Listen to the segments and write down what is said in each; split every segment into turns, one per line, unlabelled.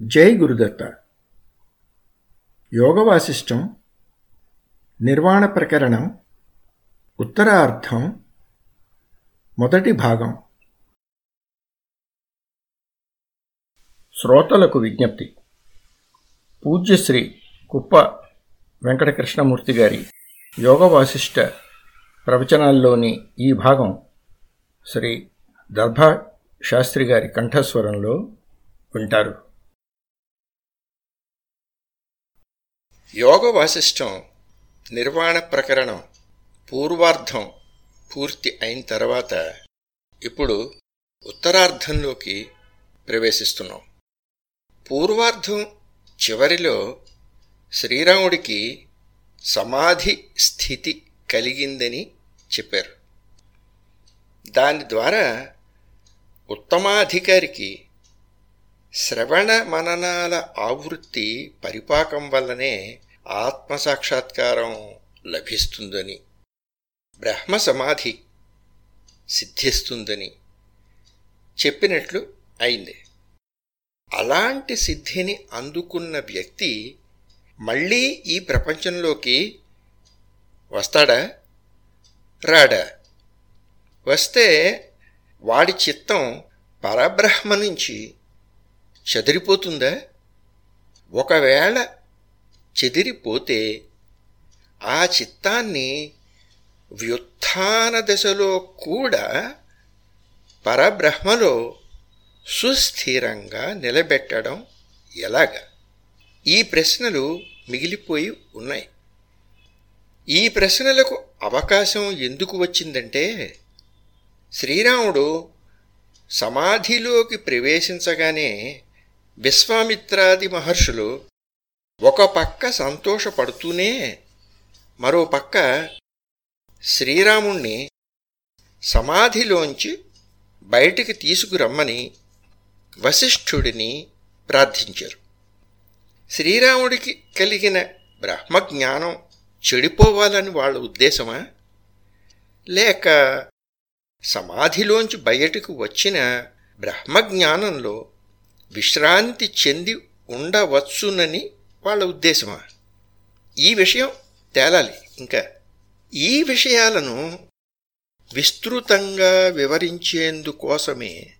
జై గురుదత్త. యోగ వాసిష్టం నిర్వాణ ప్రకరణం ఉత్తరార్థం మొదటి భాగం. శ్రోతలకు విజ్ఞప్తి. పూజ్యశ్రీ కుప్ప వెంకటకృష్ణమూర్తి గారి యోగ ప్రవచనాల్లోని ఈ భాగం శ్రీ దర్భా శాస్త్రి గారి కంఠస్వరంలో వింటారు.
యోగ వాసిష్టం నిర్వాణ ప్రకరణం పూర్వార్ధం పూర్తి అయిన తర్వాత ఇప్పుడు ఉత్తరార్ధంలోకి ప్రవేశిస్తున్నాం. పూర్వార్ధం చివరిలో శ్రీరాముడికి సమాధి స్థితి కలిగిందని చెప్పారు. దాని ద్వారా ఉత్తమాధికారికి శ్రవణ మననాల ఆవృత్తి పరిపాకం వల్లనే ఆత్మసాక్షాత్కారం లభిస్తుందని బ్రహ్మ సమాధి సిద్ధిస్తుందని చెప్పినట్లు అయింది. అలాంటి సిద్ధిని అందుకున్న వ్యక్తి మళ్ళీ ఈ ప్రపంచంలోకి వస్తాడా? రాడా? వస్తే వాడి చిత్తం పరబ్రహ్మ నుంచి చెదిరిపోతుందా? ఒకవేళ చెదిరిపోతే ఆ చిత్తాన్ని వ్యుత్థాన దశలో కూడా పరబ్రహ్మలో సుస్థిరంగా నిలబెట్టడం ఎలాగ? ఈ ప్రశ్నలు మిగిలిపోయి ఉన్నాయి. ఈ ప్రశ్నలకు అవకాశం ఎందుకు వచ్చిందంటే శ్రీరాముడు సమాధిలోకి ప్రవేశించగానే విశ్వామిత్రాది మహర్షులు ఒక పక్క సంతోషపడుతూనే మరో పక్క శ్రీరాముణ్ణి సమాధిలోంచి బయటికి తీసుకురమ్మని వశిష్ఠుడిని ప్రార్థించారు. శ్రీరాముడికి కలిగిన బ్రహ్మజ్ఞానం చెడిపోవాలని వాళ్ళ ఉద్దేశమా? లేక సమాధిలోంచి బయటకు వచ్చిన బ్రహ్మజ్ఞానంలో విశ్రాంతి చెంది ఉండవచ్చునని వాళ్ళ ఉద్దేశమా ఈ విషయం తేలాలి. ఇంకా ఈ విషయాలను విస్తృతంగా వివరించేందుకోసమే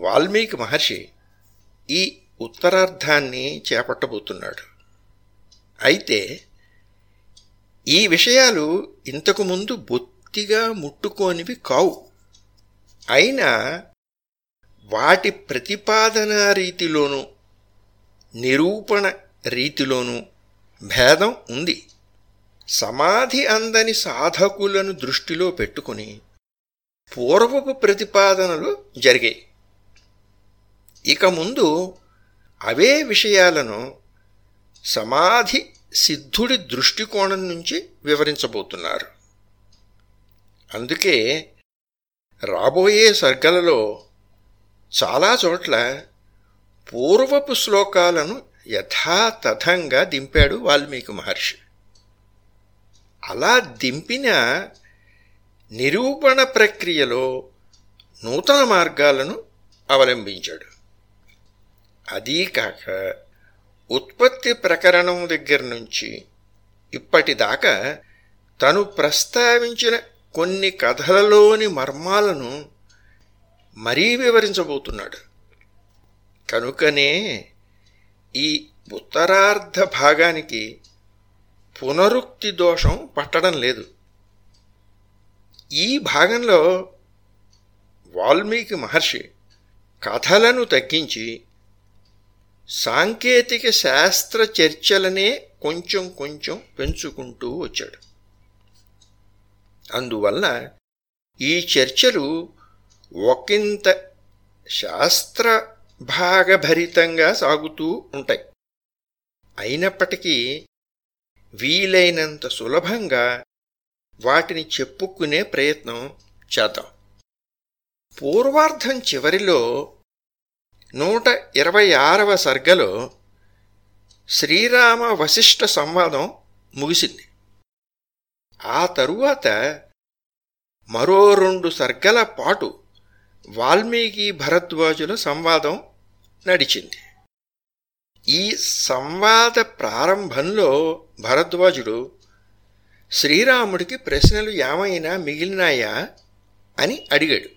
వాల్మీకి మహర్షి ఈ ఉత్తరార్థాన్ని చేపట్టబోతున్నాడు. అయితే ఈ విషయాలు ఇంతకుముందు బొత్తిగా ముట్టుకోనివి కావు. అయినా వాటి ప్రతిపాదన రీతిలోనూ నిరూపణ రీతిలోనూ భేదం ఉంది. సమాధి అందని సాధకులను దృష్టిలో పెట్టుకుని పూర్వపు ప్రతిపాదనలు జరిగాయి. ఇక ముందు అవే విషయాలను సమాధి సిద్ధుడి దృష్టికోణం నుంచి వివరించబోతున్నారు. అందుకే రాబోయే సర్గలలో చాలా చోట్ల పూర్వపు శ్లోకాలను యథాతథంగా దింపాడు వాల్మీకి మహర్షి. అలా దింపిన నిరూపణ ప్రక్రియలో నూతన మార్గాలను అవలంబించాడు. అదీ కాక ఉత్పత్తి ప్రకరణం దగ్గర నుంచి ఇప్పటిదాకా తను ప్రస్తావించిన కొన్ని కథలలోని మర్మాలను మరీ వివరించబోతున్నాడు. కనుకనే ఈ ఉత్తరార్ధ భాగానికి పునరుక్తి దోషం పట్టడం లేదు. ఈ భాగంలో వాల్మీకి మహర్షి కథలను తగ్గించి సాంకేతిక శాస్త్ర చర్చలనే కొంచెం కొంచెం పెంచుకుంటూ వచ్చాడు. అందువల్ల ఈ చర్చలు ఒకంత శాస్త్ర భాగభరితంగా సాగుతూ ఉంటాయి. అయినప్పటికీ వీలైనంత సులభంగా వాటిని చెప్పుకునే ప్రయత్నం చేద్దాం. పూర్వార్ధం చివరిలో నూట ఇరవై ఆరవ సర్గలో శ్రీరామ వశిష్ఠ సంవాదం ముగిసింది. ఆ తరువాత మరో రెండు సర్గల పాటు వాల్మీకి భరద్వాజుల సంవాదం నడిచింది. ఈ సంవాద ప్రారంభంలో భరద్వాజుడు శ్రీరాముడికి ప్రశ్నలు ఏమైనా మిగిలినాయా? అని అడిగాడు.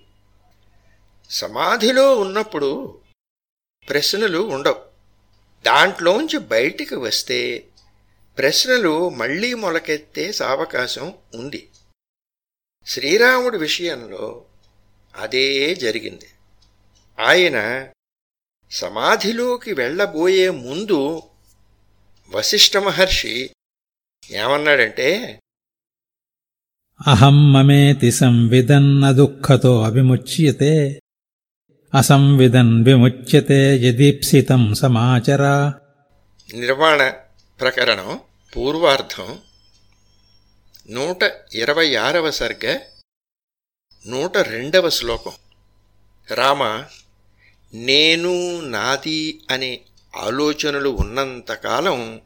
సమాధిలో ఉన్నప్పుడు ప్రశ్నలు ఉండవు. దాంట్లోంచి బయటికి వస్తే ప్రశ్నలు మళ్ళీ మొలకెత్తే సావకాశం ఉంది. శ్రీరాముడి విషయంలో అదే జరిగింది. ఆయన సమాధిలోకి వెళ్ళబోయే ముందు వశిష్ఠ మహర్షి ఏమన్నాడంటే
అహం మమేతి సంవిదన్న దుఃఖతో అవిముచ్యతే అసంవిదన్ విముచ్యతే యదీప్సితం సమాచరా.
నిర్వాణ ప్రకరణం పూర్వార్ధం నూట ఇరవై ఆరవ సర్గ నూట రెండవ శ్లోకం. రామ నేను నాది అనే ఆలోచనలు ఉన్నంతకాలం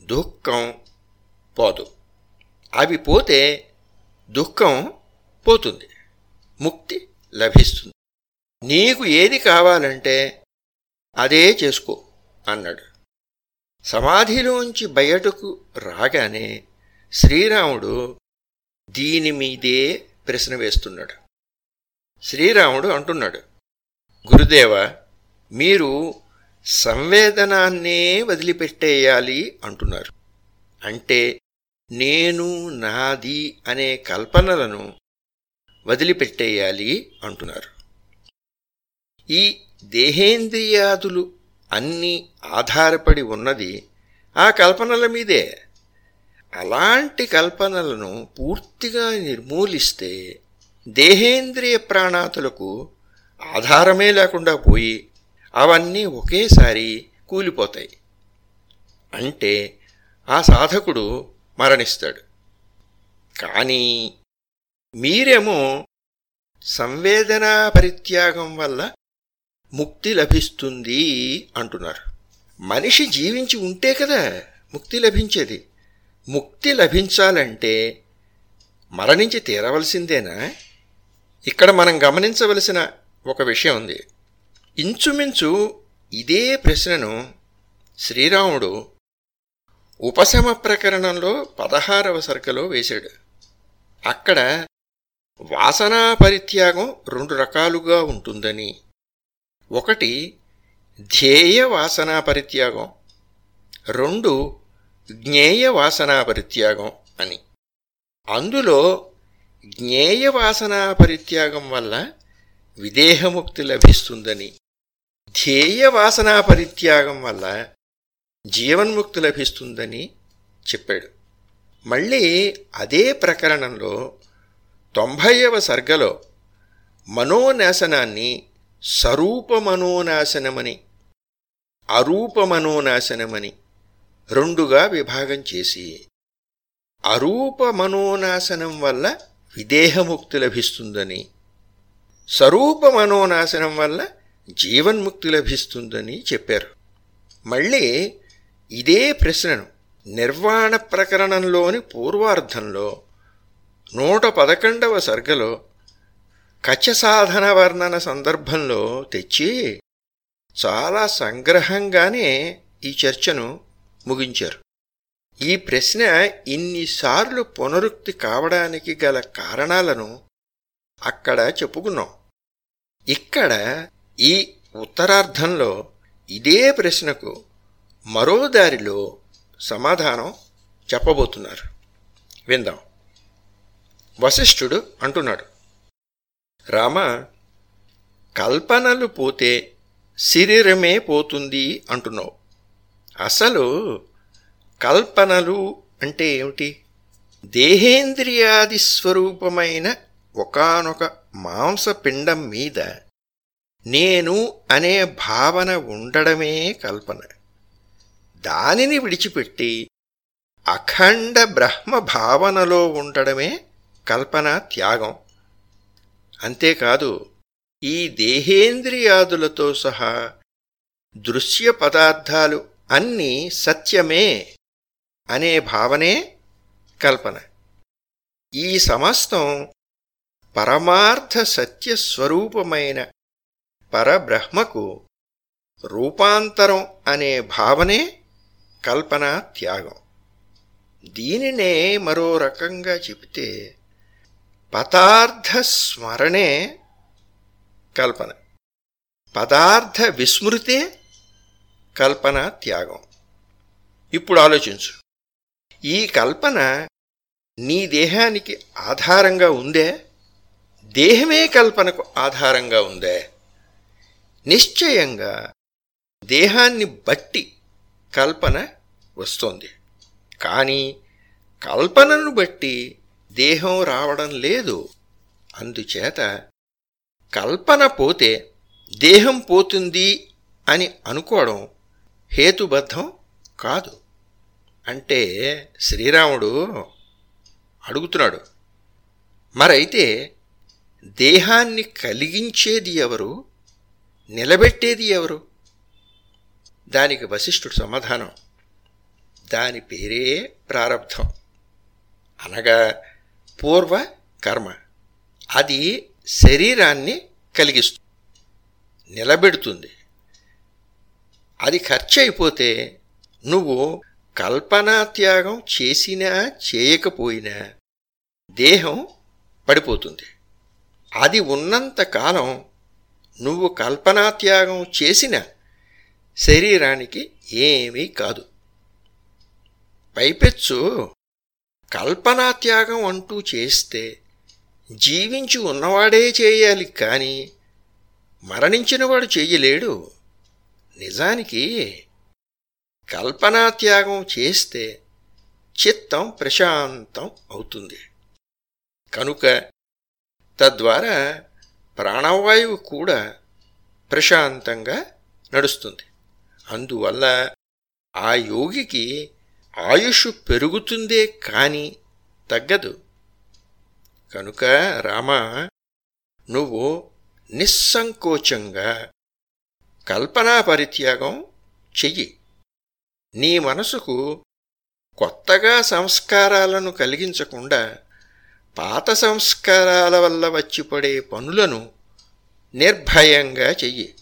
దుఃఖం పోదు. అవి పోతే దుఃఖం పోతుంది. ముక్తి లభిస్తుంది. నీకు ఏది కావాలంటే అదే చేసుకో అన్నాడు. సమాధిలోంచి బయటకు రాగానే శ్రీరాముడు దీని మీదే ప్రశ్న వేస్తున్నాడు. శ్రీరాముడు అంటున్నాడు గురుదేవ మీరు సంవేదనాన్నే వదిలిపెట్టేయాలి అంటున్నారు. అంటే నేను నాది అనే కల్పనలను వదిలిపెట్టేయాలి అంటున్నారు. ఈ దేహేంద్రియాదులు అన్నీ ఆధారపడి ఉన్నది ఆ కల్పనల మీదే. అలాంటి కల్పనలను పూర్తిగా నిర్మూలిస్తే దేహేంద్రియ ప్రాణాతులకు ఆధారమే లేకుండా పోయి అవన్నీ ఒకేసారి కూలిపోతాయి. అంటే ఆ సాధకుడు మరణిస్తాడు. కానీ మీరేమో సంవేదనా పరిత్యాగం వల్ల ముక్తి లభిస్తుంది అంటున్నారు. మనిషి జీవించి ఉంటే కదా ముక్తి లభించేది. ముక్తి లభించాలంటే మరణించి తీరవలసిందేనా? ఇక్కడ మనం గమనించవలసిన ఒక విషయం ఉంది. ఇంచుమించు ఇదే ప్రశ్నను శ్రీరాముడు ఉపశమ ప్రకరణంలో పదహారవ సరుకలో వేశాడు. అక్కడ వాసనా పరిత్యాగం రెండు రకాలుగా ఉంటుందని. ఒకటి ధ్యేయ వాసనా పరిత్యాగం. రెండు జ్ఞేయ వాసనా పరిత్యాగం అని. అందులో జ్ఞేయ వాసనా పరిత్యాగం వల్ల విదేహముక్తి లభిస్తుందని. ధ్యేయ వాసనా పరిత్యాగం వల్ల జీవన్ముక్తి లభిస్తుందని చెప్పాడు. మళ్ళీ అదే ప్రకరణంలో తొంభైవ సర్గలో మనోనాశనాన్ని సరూపమనోనాశనమని అరూపమనోనాశనమని రెండుగా విభాగం చేసి అరూప మనోనాశనం వల్ల విదేహముక్తి లభిస్తుందని స్వరూప మనోనాశనం వల్ల జీవన్ముక్తి లభిస్తుందని చెప్పారు. మళ్ళీ ఇదే ప్రశ్నను నిర్వాణ ప్రకరణంలోని పూర్వార్ధంలో నూట పదకొండవ సర్గలో కచ సాధన వర్ణన సందర్భంలో తెచ్చి చాలా సంగ్రహంగానే ఈ చర్చను ముగించారు. ఈ ప్రశ్న ఇన్నిసార్లు పునరుక్తి కావడానికి గల కారణాలను అక్కడ చెప్పుకున్నాం. ఇక్కడ ఈ ఉత్తరార్ధంలో ఇదే ప్రశ్నకు మరో దారిలో సమాధానం చెప్పబోతున్నారు. విందాం. వశిష్ఠుడు అంటున్నాడు. రామ కల్పనలు పోతే శరీరమే పోతుంది అంటున్నావు. అసలు కల్పనలు అంటే ఏమిటి? దేహేంద్రియాది స్వరూపమైన ఒకనొక మాంసపిండం మీద నేను అనే భావన ఉండడమే కల్పన. దానిని విడిచిపెట్టి అఖండ బ్రహ్మ భావనలో ఉండడమే కల్పన త్యాగం. అంతేకాదు ఈ దేహేంద్రియాదులతో సహా దృశ్య పదార్థాలు అన్నీ సత్యమే అనే భావనే కల్పన. ఈ సమస్తం పరమార్థ సత్య స్వరూపమైన పరబ్రహ్మకు రూపాంతరం అనే భావనే కల్పన త్యాగం. దీనినే మరో రకంగా చెబితే పదార్థ స్మరణే కల్పన. పదార్థ విస్మృతే కల్పన త్యాగం. ఇప్పుడు ఆలోచించు. ఈ కల్పన నీ దేహానికి ఆధారంగా ఉందే? దేహమే కల్పనకు ఆధారంగా ఉందే? నిశ్చయంగా దేహాన్ని బట్టి కల్పన వస్తోంది. కానీ కల్పనను బట్టి దేహం రావడం లేదు. అందుచేత కల్పన పోతే దేహం పోతుంది అని అనుకోవడం హేతుబద్ధం కాదు. అంటే శ్రీరాముడు అడుగుతున్నాడు మరైతే దేహాన్ని కలిగించేది ఎవరు? నిలబెట్టేది ఎవరు? దానికి వశిష్ఠుడు సమాధానం దాని పేరే ప్రారంధం అనగా పూర్వ కర్మ. అది శరీరాన్ని కలిగిస్తుంది నిలబెడుతుంది. అది ఖర్చు అయిపోతే నువ్వు కల్పనాత్యాగం చేసినా చేయకపోయినా దేహం పడిపోతుంది. అది ఉన్నంత కాలం నువ్వు కల్పనాత్యాగం చేసిన శరీరానికి ఏమీ కాదు. పైపెచ్చు కల్పనాత్యాగం అంటూ చేస్తే జీవించి ఉన్నవాడే చేయాలి కానీ మరణించినవాడు చెయ్యలేడు నిజానికి కల్పనాత్యాగం చేస్తే చిత్తం ప్రశాంతం అవుతుంది. కనుక తద్వారా ప్రాణవాయువు కూడా ప్రశాంతంగా నడుస్తుంది. అందువల్ల ఆ యోగికి ఆయుష్ పెరుగుతుందే కాని తగ్గదు. కనుక రామ నువ్వు నిస్సంకోచంగా కల్పనా పరిత్యాగం చెయ్యి. నీ మనసుకు కొత్తగా సంస్కారాలను కలిగించకుండా పాత సంస్కారాల వల్ల వచ్చిపడే పనులను నిర్భయంగా చెయ్యి.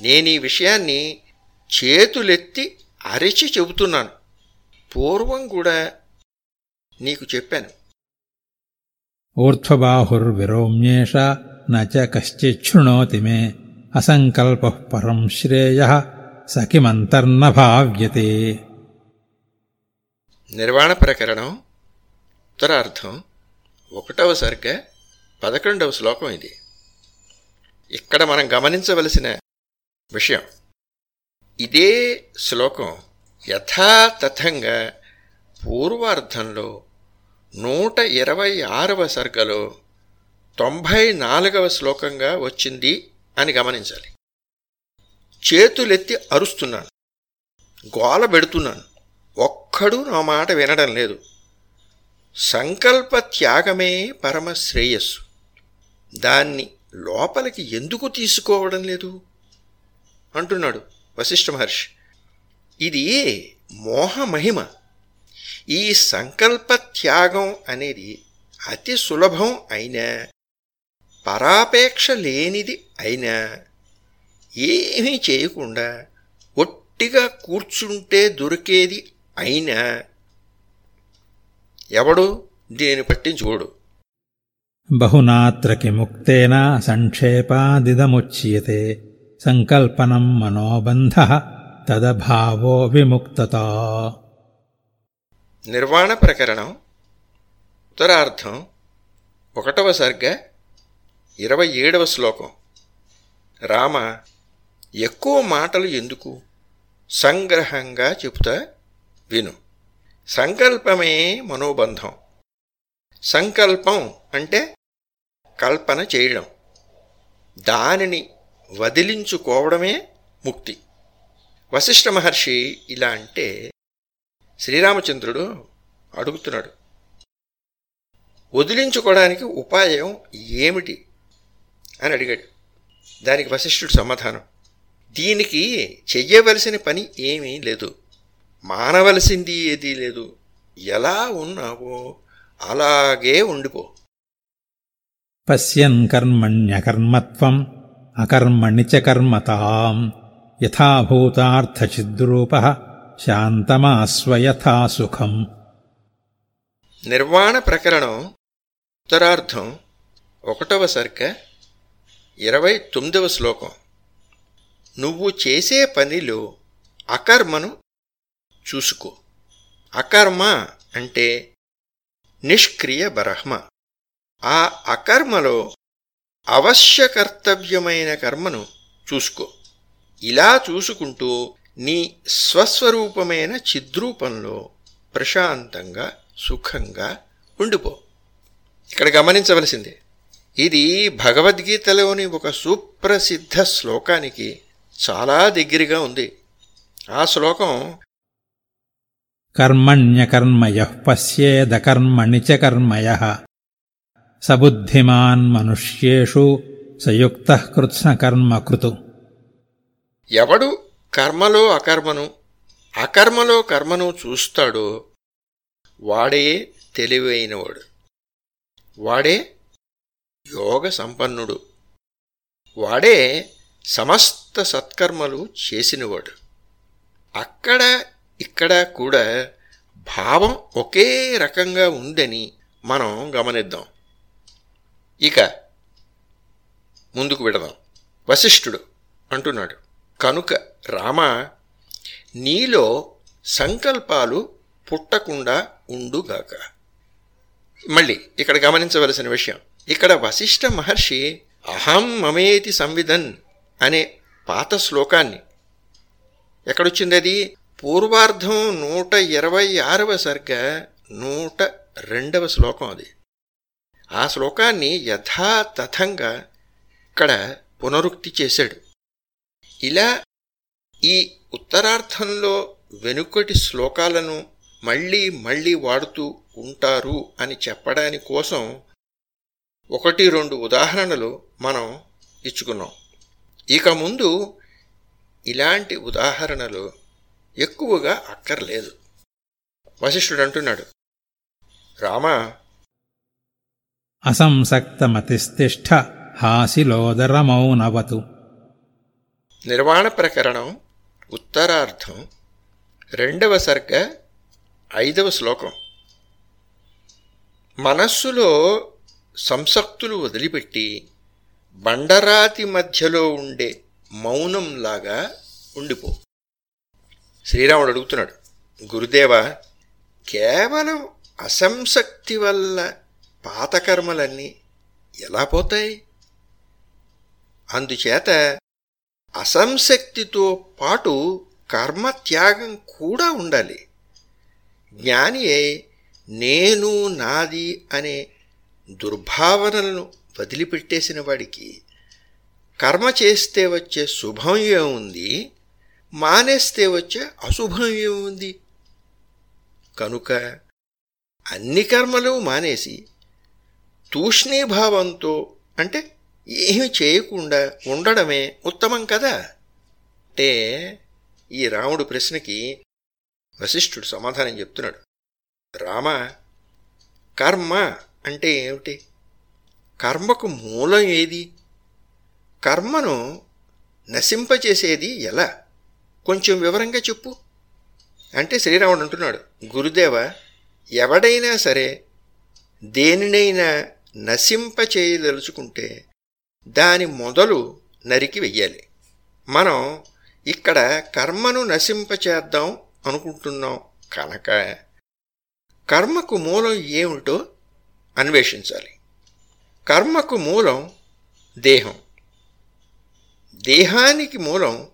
నేనీ విషయాన్ని చేతులెత్తి అరిచి చెబుతున్నాను. పూర్వం కూడా నీకు చెప్పాను.
ఊర్ధ్వబాహుర్విరోమ్యేష నచ కశ్చిच्छృణోతి మే. అసంకల్ప పరం శ్రేయ సకిమంతర్న భావ్యతే
నిర్వాణ ప్రకరణం ఉత్తరార్థం ఒకటవ సర్గ పదకొండవ శ్లోకం ఇది. ఇక్కడ మనం గమనించవలసిన విషయం ఇదే శ్లోకం యథాతథంగా పూర్వార్థంలో నూట ఇరవై ఆరవ సర్గలో తొంభై నాలుగవ శ్లోకంగా వచ్చింది. అని గమనించాలి. చేతులెత్తి అరుస్తున్నాను. గోల పెడుతున్నాను. ఒక్కడూ నా మాట వినడం లేదు. సంకల్ప త్యాగమే పరమ శ్రేయస్సు. దాన్ని లోపలికి ఎందుకు తీసుకోవడం లేదు? అంటున్నాడు వశిష్ఠ మహర్షి. ఇది మోహ మహిమ. ఈ సంకల్ప త్యాగం అనేది అతి సులభం అయినా పరాపేక్ష లేనిది అయినా ఏమీ చేయకుండా ఒట్టిగా కూర్చుంటే దొరికేది అయినా ఎవడు దీనిని పట్టించుకోడు.
బహునాత్ర కిముక్తేన సంక్షేపాదిదముచ్యతే సంకల్పనం మనోబంధ తదభావో విముక్తత.
నిర్వాణ ప్రకరణం ఉత్తరార్థం ఒకటవ సర్గ ఇరవై ఏడవ శ్లోకం. రామ ఎక్కువ మాటలు ఎందుకు? సంగ్రహంగా చెబుతా విను. సంకల్పమే మనోబంధం. సంకల్పం అంటే కల్పన చేయడం. దానిని వదిలించుకోవడమే ముక్తి. వశిష్ఠ మహర్షి ఇలా అంటే శ్రీరామచంద్రుడు అడుగుతున్నాడు. వదిలించుకోవడానికి ఉపాయం ఏమిటి? అని అడిగాడు. దానికి వశిష్ఠుడు సమాధానం. దీనికి చెయ్యవలసిన పని ఏమీ లేదు. మానవలసింది ఏదీ లేదు. ఎలా ఉన్నావో అలాగే ఉండిపో.
పశ్యన్ కర్మణ్యకర్మత్వం అకర్మణి చ కర్మతాం. యథాభూతార్థచిద్రూపः శాంతమాస్వ యథా సుఖం.
నిర్వాణ ప్రకరణం ఉత్తరార్థం ఒకటవ సర్గ ఇరవై తొమ్మిదవ శ్లోకం. నువ్వు చేసే పనిలో అకర్మను చూసుకో. అకర్మ అంటే నిష్క్రియ బ్రహ్మ. ఆ అకర్మలో అవశ్య కర్తవ్యమైన కర్మను చూసుకో. ఇలా చూసుకుంటూ నీ స్వస్వరూపమైన చిద్రూపంలో ప్రశాంతంగా సుఖంగా ఉండిపో. ఇక్కడ గమనించవలసింది ఇది భగవద్గీతలోని ఒక సుప్రసిద్ధ శ్లోకానికి చాలా దగ్గరగా ఉంది. ఆ శ్లోకం
కర్మణ్యకర్మయః పశ్యేదకర్మణి చ కర్మయः సబుద్ధిమాన్ మనుష్యేషు సయుక్తః కృత్స్నకర్మకృతు
ఎవడు కర్మలో అకర్మను అకర్మలో కర్మను చూస్తాడో వాడే తెలివైనవాడు. వాడే యోగ సంపన్నుడు. వాడే సమస్త సత్కర్మలు చేసినవాడు. అక్కడ ఇక్కడ కూడా భావం ఒకే రకంగా ఉందని మనం గమనిద్దాం. ఇక ముందుకు విడదాం. వశిష్ఠుడు అంటున్నాడు. కనుక రామ నీలో సంకల్పాలు పుట్టకుండా ఉండుగాక. మళ్ళీ ఇక్కడ గమనించవలసిన విషయం. ఇక్కడ వశిష్ఠ మహర్షి అహం మమేతి సంవిధన్ అనే పాత శ్లోకాన్ని. ఎక్కడొచ్చింది అది పూర్వార్ధం నూట ఇరవై ఆరవ సర్గ నూట రెండవ శ్లోకం అది. ఆ శ్లోకాన్ని యథాతథంగా ఇక్కడ పునరుక్తి చేశాడు. ఇలా ఈ ఉత్తరార్థంలో వెనుకటి శ్లోకాలను మళ్ళీ మళ్ళీ వాడుతూ ఉంటారు అని చెప్పడాని కోసం ఒకటి రెండు ఉదాహరణలు మనం ఇచ్చుకున్నాం. ఇక ముందు ఇలాంటి ఉదాహరణలు ఎక్కువగా అక్కర్లేదు. వశిష్ఠుడు అంటున్నాడు రామా
అసంసక్తమతిష్ఠ హాసిలోదరమౌనవతు.
నిర్వాణ ప్రకరణం ఉత్తరార్థం రెండవ సర్గ ఐదవ శ్లోకం. మనస్సులో సంసక్తులు వదిలిపెట్టి బండరాతి మధ్యలో ఉండే మౌనంలాగా ఉండిపో. శ్రీరాముడు అడుగుతున్నాడు గురుదేవ కేవలం అసంశక్తి వల్ల పాతకర్మలన్నీ ఎలా పోతాయి? అందుచేత అసంశక్తితో పాటు కర్మత్యాగం కూడా ఉండాలి. జ్ఞానియే నేను నాది అనే దుర్భావనలను వదిలిపెట్టేసిన వాడికి కర్మ చేస్తే వచ్చే శుభం ఏముంది? మానేస్తే వచ్చే అశుభం ఏముంది? కనుక అన్ని కర్మలు మానేసి తూష్ణీభావంతో అంటే ఏమి చేయకుండా ఉండడమే ఉత్తమం కదా? అంటే ఈ రాముడు ప్రశ్నకి వశిష్ఠుడు సమాధానం చెప్తున్నాడు. రామ కర్మ అంటే ఏమిటి? కర్మకు మూలం ఏది? కర్మను నశింపచేసేది ఎలా? కొంచెం వివరంగా చెప్పు. అంటే శ్రీరాముడు అంటున్నాడు గురుదేవ ఎవడైనా సరే దేనినైనా నశింపచేయదలుచుకుంటే దాని మొదలు నరికి వెయ్యాలి. మనం ఇక్కడ కర్మను నశింపచేద్దాం అనుకుంటున్నాం కనుక కర్మకు మూలం ఏమిటో అన్వేషించాలి. కర్మకు మూలం దేహం. దేహానికి మూలం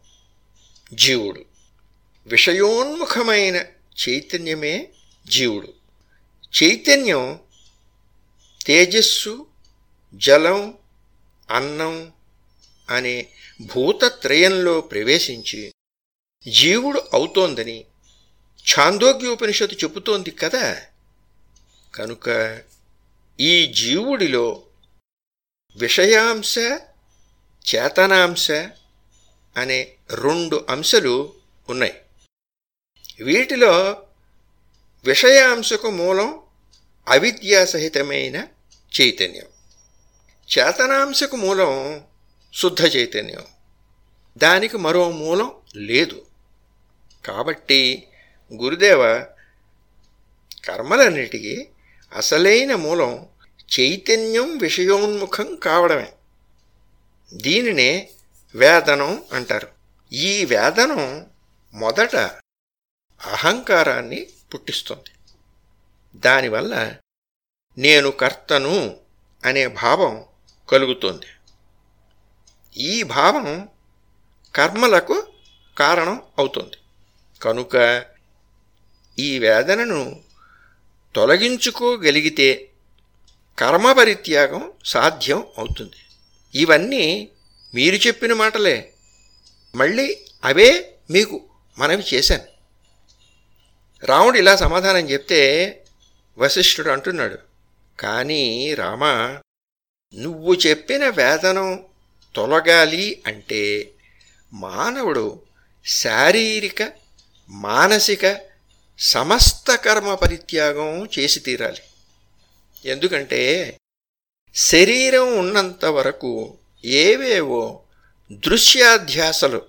జీవుడు. విషయోన్ముఖమైన చైతన్యమే జీవుడు. చైతన్యం తేజస్సు జలం అన్నం అనే భూతత్రయంలో ప్రవేశించి జీవుడు అవుతోందని ఛాందోగ్యోపనిషత్తు చెబుతోంది కదా. కనుక ఈ జీవుడిలో విషయాంశ చేతనాంశ అనే రెండు అంశాలు ఉన్నాయి. వీటిలో విషయాంశకు మూలం అవిద్యాసహితమైన చైతన్యం. చేతనాంశకు మూలం శుద్ధ చైతన్యం. దానికి మరో మూలం లేదు. కాబట్టి గురుదేవ కర్మలన్నిటికీ అసలైన మూలం చైతన్యం విషయోన్ముఖం కావడమే. దీనినే వేదనం అంటారు. ఈ వేదనం మొదట అహంకారాన్ని పుట్టిస్తుంది. దానివల్ల నేను కర్తను అనే భావం కలుగుతుంది. ఈ భావం కర్మలకు కారణం అవుతుంది. కనుక ఈ వేదనను తొలగించుకోగలిగితే కర్మపరిత్యాగం సాధ్యం అవుతుంది. ఇవన్నీ మీరు చెప్పిన మాటలే. మళ్ళీ అవే మీకు మనవి చేశాను. రాముడు ఇలా సమాధానం చెప్తే వశిష్ఠుడు అంటున్నాడు కానీ రామ నువ్వు చెప్పిన వేదనం తొలగాలి అంటే మానవుడు శారీరక మానసిక సమస్త కర్మ పరిత్యాగం చేసి తీరాలి. ఎందుకంటే శరీరం ఉన్నంత వరకు ఏవేవో దృశ్యాధ్యాసలు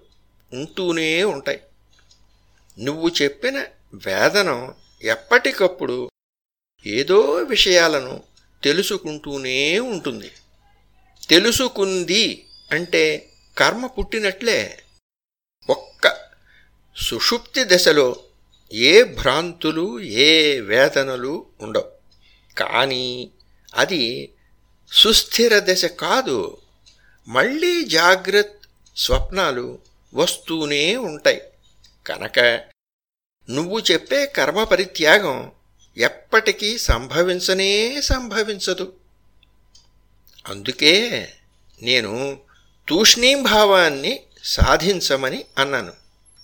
ఉంటూనే ఉంటాయి. నువ్వు చెప్పిన వేదనం ఎప్పటికప్పుడు ఏదో విషయాలను తెలుసుకుంటూనే ఉంటుంది. తెలుసుకుంది అంటే కర్మ పుట్టినట్లే. ఒక్క సుషుప్తి దశలో ఏ భ్రాంతులు ఏ వేదనలు ఉండవు. కానీ అది సుస్థిర దశ కాదు. మళ్ళీ జాగ్రత్త స్వప్నాలు వస్తూనే ఉంటాయి. కనుక నువ్వు చెప్పే కర్మ పరిత్యాగం ఎప్పటికీ సంభవించనే సంభవించదు. అందుకే నేను తూష్ణీభావాన్ని సాధించమని అన్నాను.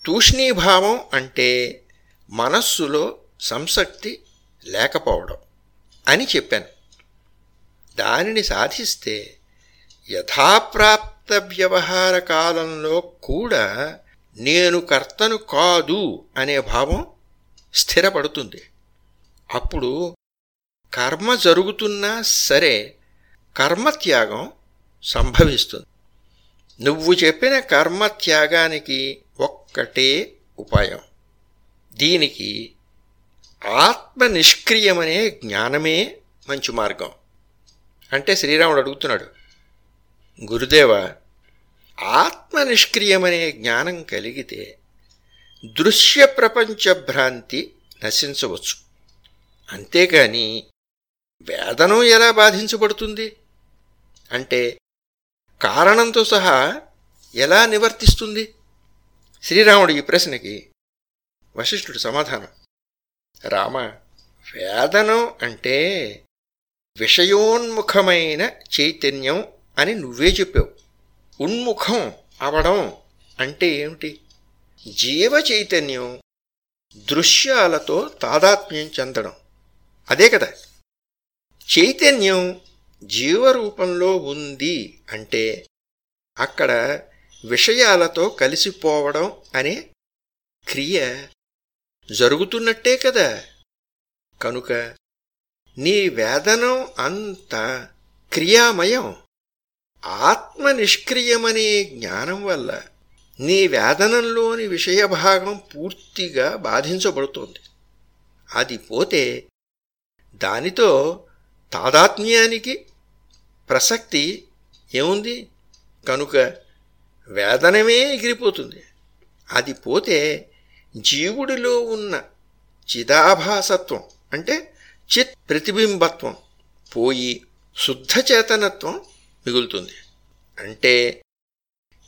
తూష్ణీభావం అంటే మనస్సులో సంసక్తి లేకపోవడం అని చెప్పాను. దానిని సాధిస్తే యథాప్రాప్త వ్యవహార కాలంలో కూడా నేను కర్తను కాదు అనే భావం స్థిరపడుతుంది. అప్పుడు కర్మ జరుగుతున్నా సరే కర్మత్యాగం సంభవిస్తుంది. నువ్వు చెప్పిన కర్మత్యాగానికి ఒక్కటే ఉపాయం. దీనికి ఆత్మ నిష్క్రియమనే జ్ఞానమే మంచి మార్గం. అంటే శ్రీరాముడు అడుగుతున్నాడు గురుదేవ ఆత్మ నిష్క్రియమనే జ్ఞానం కలిగితే దృశ్య ప్రపంచ భ్రాంతి నశించవచ్చు. అంతేకాని వేదనం ఎలా బాధించబడుతుంది? అంటే కారణంతో సహా ఎలా నివర్తిస్తుంది? శ్రీరాముడు ఈ ప్రశ్నకి వశిష్ఠుడు సమాధానం. రామ వేదనం అంటే విషయోన్ముఖమైన చైతన్యం అని నువ్వే చెప్పావు. ఉన్ముఖం అవడం అంటే ఏమిటి? జీవ చైతన్యం దృశ్యాలతో తాదాత్మ్యం చెందడం. అదే కదా? చైతన్యం జీవరూపంలో ఉంది అంటే అక్కడ విషయాలతో కలిసిపోవడం అనే క్రియ జరుగుతున్నట్టే కదా. కనుక నీ వేదనం అంత క్రియామయం. ఆత్మ నిష్క్రియమనే జ్ఞానం వల్ల నీ వేదనంలోని విషయభాగం పూర్తిగా బాధించబడుతోంది. అది పోతే దానితో తాదాత్మ్యానికి ప్రసక్తి ఏముంది? కనుక వేదనమే ఎగిరిపోతుంది. అది పోతే జీవుడిలో ఉన్న చిదాభాసత్వం అంటే చిత్ ప్రతిబింబత్వం పోయి శుద్ధ చేతనత్వం మిగులుతుంది. అంటే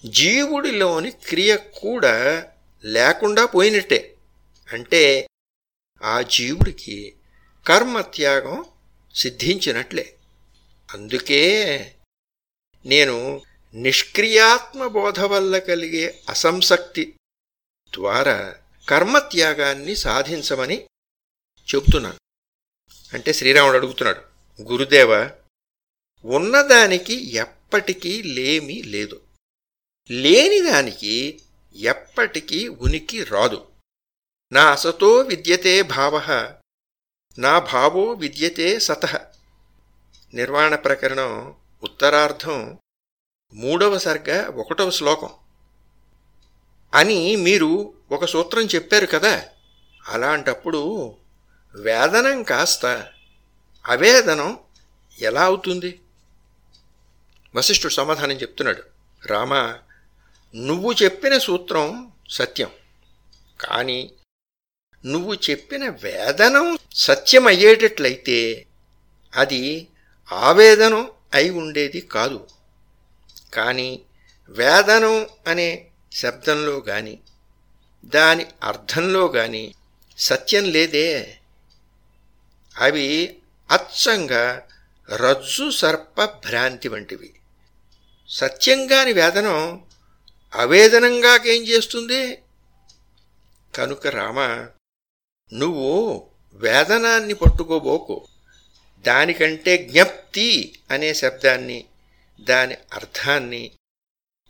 జీవుడిలోని క్రియ కూడా లేకుండా పోయినట్టే. అంటే ఆ జీవుడికి కర్మత్యాగం సిద్ధించినట్లే. అందుకే నేను నిష్క్రియాత్మ బోధ వల్ల కలిగే అసంశక్తి ద్వారా కర్మత్యాగాన్ని సాధించమని చెబుతున్నాను అంటే శ్రీరాముడు అడుగుతున్నాడు గురుదేవ ఉన్నదానికి ఎప్పటికీ లేమి లేదు. లేనిదానికి ఎప్పటికీ ఉనికి రాదు. నా అసతో విద్యతే భావ నా భావో విద్యతే సత. నిర్వాణ ప్రకరణం ఉత్తరార్ధం మూడవ సర్గ ఒకటవ శ్లోకం. అని మీరు ఒక సూత్రం చెప్పారు కదా. అలాంటప్పుడు వేదనం కాస్త అవేదనం ఎలా అవుతుంది? వశిష్ఠుడు సమాధానం చెప్తున్నాడు. రామ నువ్వు చెప్పిన సూత్రం సత్యం. కానీ నువ్వు చెప్పిన వేదనం సత్యం అయ్యేటట్లయితే అది ఆవేదనం అయి ఉండేది కాదు. కానీ వేదనం అనే శబ్దంలో కానీ దాని అర్థంలో గాని సత్యం లేదే. అవి అచ్చంగా రజ్జు సర్ప భ్రాంతి వంటివి. సత్యంగాని వేదనం అవేదనంగాకేం చేస్తుంది? కనుక రామ నువ్వు వేదనాన్ని పట్టుకోబోకు. దానికంటే జ్ఞప్తి అనే శబ్దాన్ని దాని అర్థాన్ని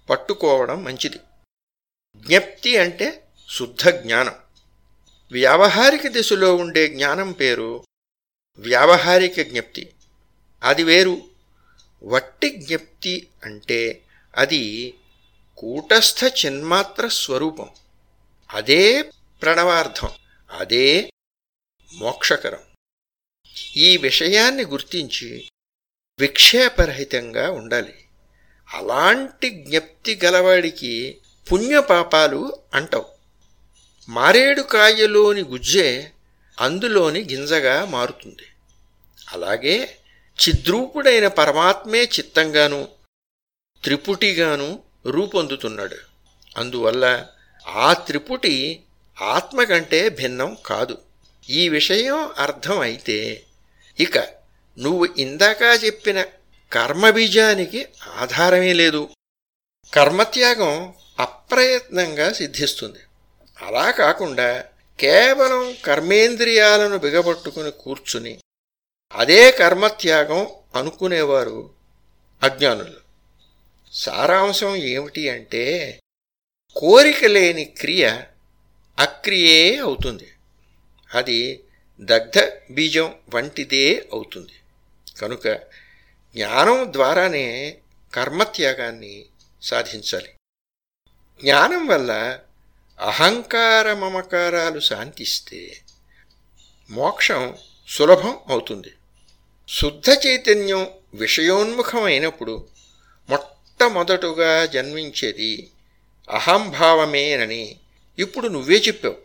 పట్టుకోవడం మంచిది. జ్ఞప్తి అంటే శుద్ధ జ్ఞానం వ్యావహారిక దిశలో ఉండే జ్ఞానం పేరు వ్యావహారిక జ్ఞప్తి. అది వేరు. వట్టి జ్ఞప్తి అంటే అది కూటస్థ చిన్మాత్ర స్వరూపం. అదే ప్రణవార్థం అదే మోక్షకరం. ఈ విషయాన్ని గుర్తించి విక్షేపరహితంగా ఉండాలి. అలాంటి జ్ఞప్తి గలవాడికి పుణ్యపాపాలు అంటవు. మారేడు కాయలోని గుజ్జే అందులోని గింజగా మారుతుంది. అలాగే చిద్రూపుడైన పరమాత్మే చిత్తంగాను త్రిపుటిగాను రూపొందుతున్నాడు. అందువల్ల ఆ త్రిపుటి ఆత్మ కంటే భిన్నం కాదు. ఈ విషయం అర్థం అయితే ఇక నువ్వు ఇందాక చెప్పిన కర్మబీజానికి ఆధారమే లేదు. కర్మత్యాగం అప్రయత్నంగా సిద్ధిస్తుంది. అలా కాకుండా కేవలం కర్మేంద్రియాలను బిగబట్టుకుని కూర్చుని అదే కర్మత్యాగం అనుకునేవారు అజ్ఞానులు. సారాంశం ఏమిటి అంటే కోరిక లేని క్రియ అక్రియే అవుతుంది. అది దగ్ధ బీజం వంటిదే అవుతుంది. కనుక జ్ఞానం ద్వారానే కర్మత్యాగాన్ని సాధించాలి. జ్ఞానం వల్ల అహంకార మమకారాలు శాంతిస్తే మోక్షం సులభం అవుతుంది. శుద్ధ చైతన్యం విషయోన్ముఖమైనప్పుడు మొట్టమొదటుగా జన్మించేది అహంభావమేనని ఇప్పుడు నువ్వే చెప్పావు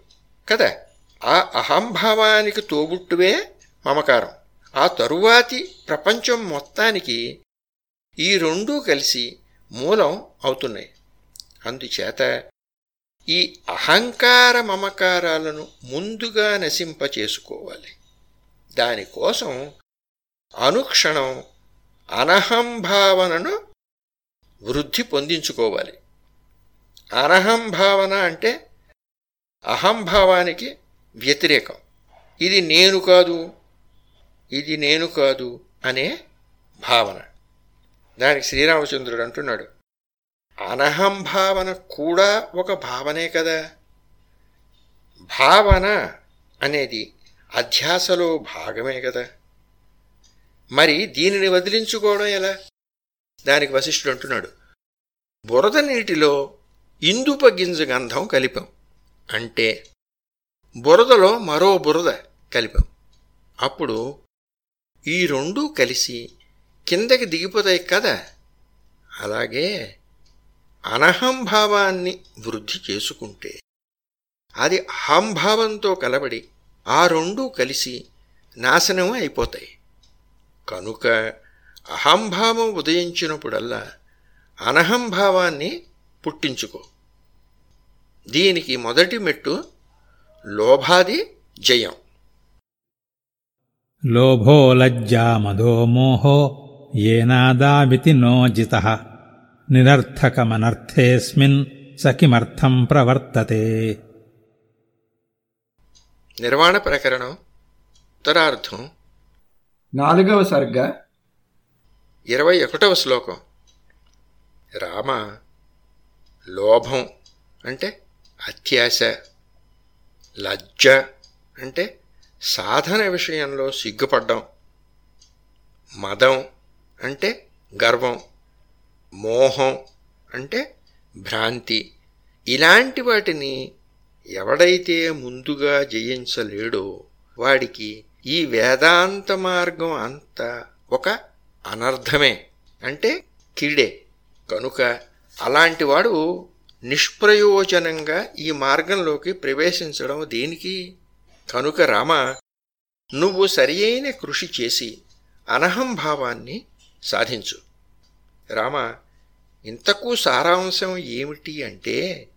కదా. ఆ అహంభావానికి తోబుట్టువే మమకారం. ఆ తరువాతి ప్రపంచం మొత్తానికి ఈ రెండూ కలిసి మూలం అవుతున్నాయి. అందుచేత ఈ అహంకార మమకారాలను ముందుగా నశింపచేసుకోవాలి. దానికోసం అనుక్షణం అనహంభావనను వృద్ధి పొందించుకోవాలి. అనహంభావన అంటే అహంభావానికి వ్యతిరేకం. ఇది నేను కాదు ఇది నేను కాదు అనే భావన. దానికి శ్రీరామచంద్రుడు అంటున్నాడు అనహం భావన కూడా ఒక భావనే కదా. భావన అనేది అధ్యాసలో భాగమే కదా. మరి దీనిని వదిలించుకోవడం ఎలా? దానికి వశిష్ఠుడు అంటున్నాడు బురద నీటిలో ఇందుప గింజ గంధం కలిపాం. అంటే బురదలో మరో బురద కలిపాం. అప్పుడు ఈ రెండూ కలిసి కిందకి దిగిపోతాయి కదా. అలాగే అనహంభావాన్ని వృద్ధి చేసుకుంటే అది అహంభావంతో కలబడి ఆ రెండూ కలిసి నాశనం అయిపోతాయి. కనుక అహంభావం ఉదయించినప్పుడల్లా అనహంభావాన్ని పుట్టించుకో. దీనికి మొదటి మెట్టు లోభాది జయం.
లోభో లజ్జా మదో మోహో ఏనాదావితి నో జిత. నిరర్థకమనర్థేస్మిన్ స కిమర్థం ప్రవర్తతే.
నిర్వాణ ప్రకరణం ఉత్తరార్థం.
నాలుగవ సర్గ.
ఇరవై ఒకటవ శ్లోకం. రామ లోభం అంటే అత్యాశ లజ్జ అంటే సాధన విషయంలో సిగ్గుపడ్డం. మదం అంటే గర్వం. మోహం అంటే భ్రాంతి. ఇలాంటి వాటిని ఎవడైతే ముందుగా జయించలేడో వాడికి ఈ వేదాంత మార్గం అంతా ఒక అనర్థమే అంటే కీడే. కనుక అలాంటివాడు నిష్ప్రయోజనంగా ఈ మార్గంలోకి ప్రవేశించడం దేనికి? కనుక రామ నువ్వు సరియైన కృషి చేసి అనహంభావాన్ని సాధించు. రామ ఇంతకు సారాంశం ఏమిటి అంటే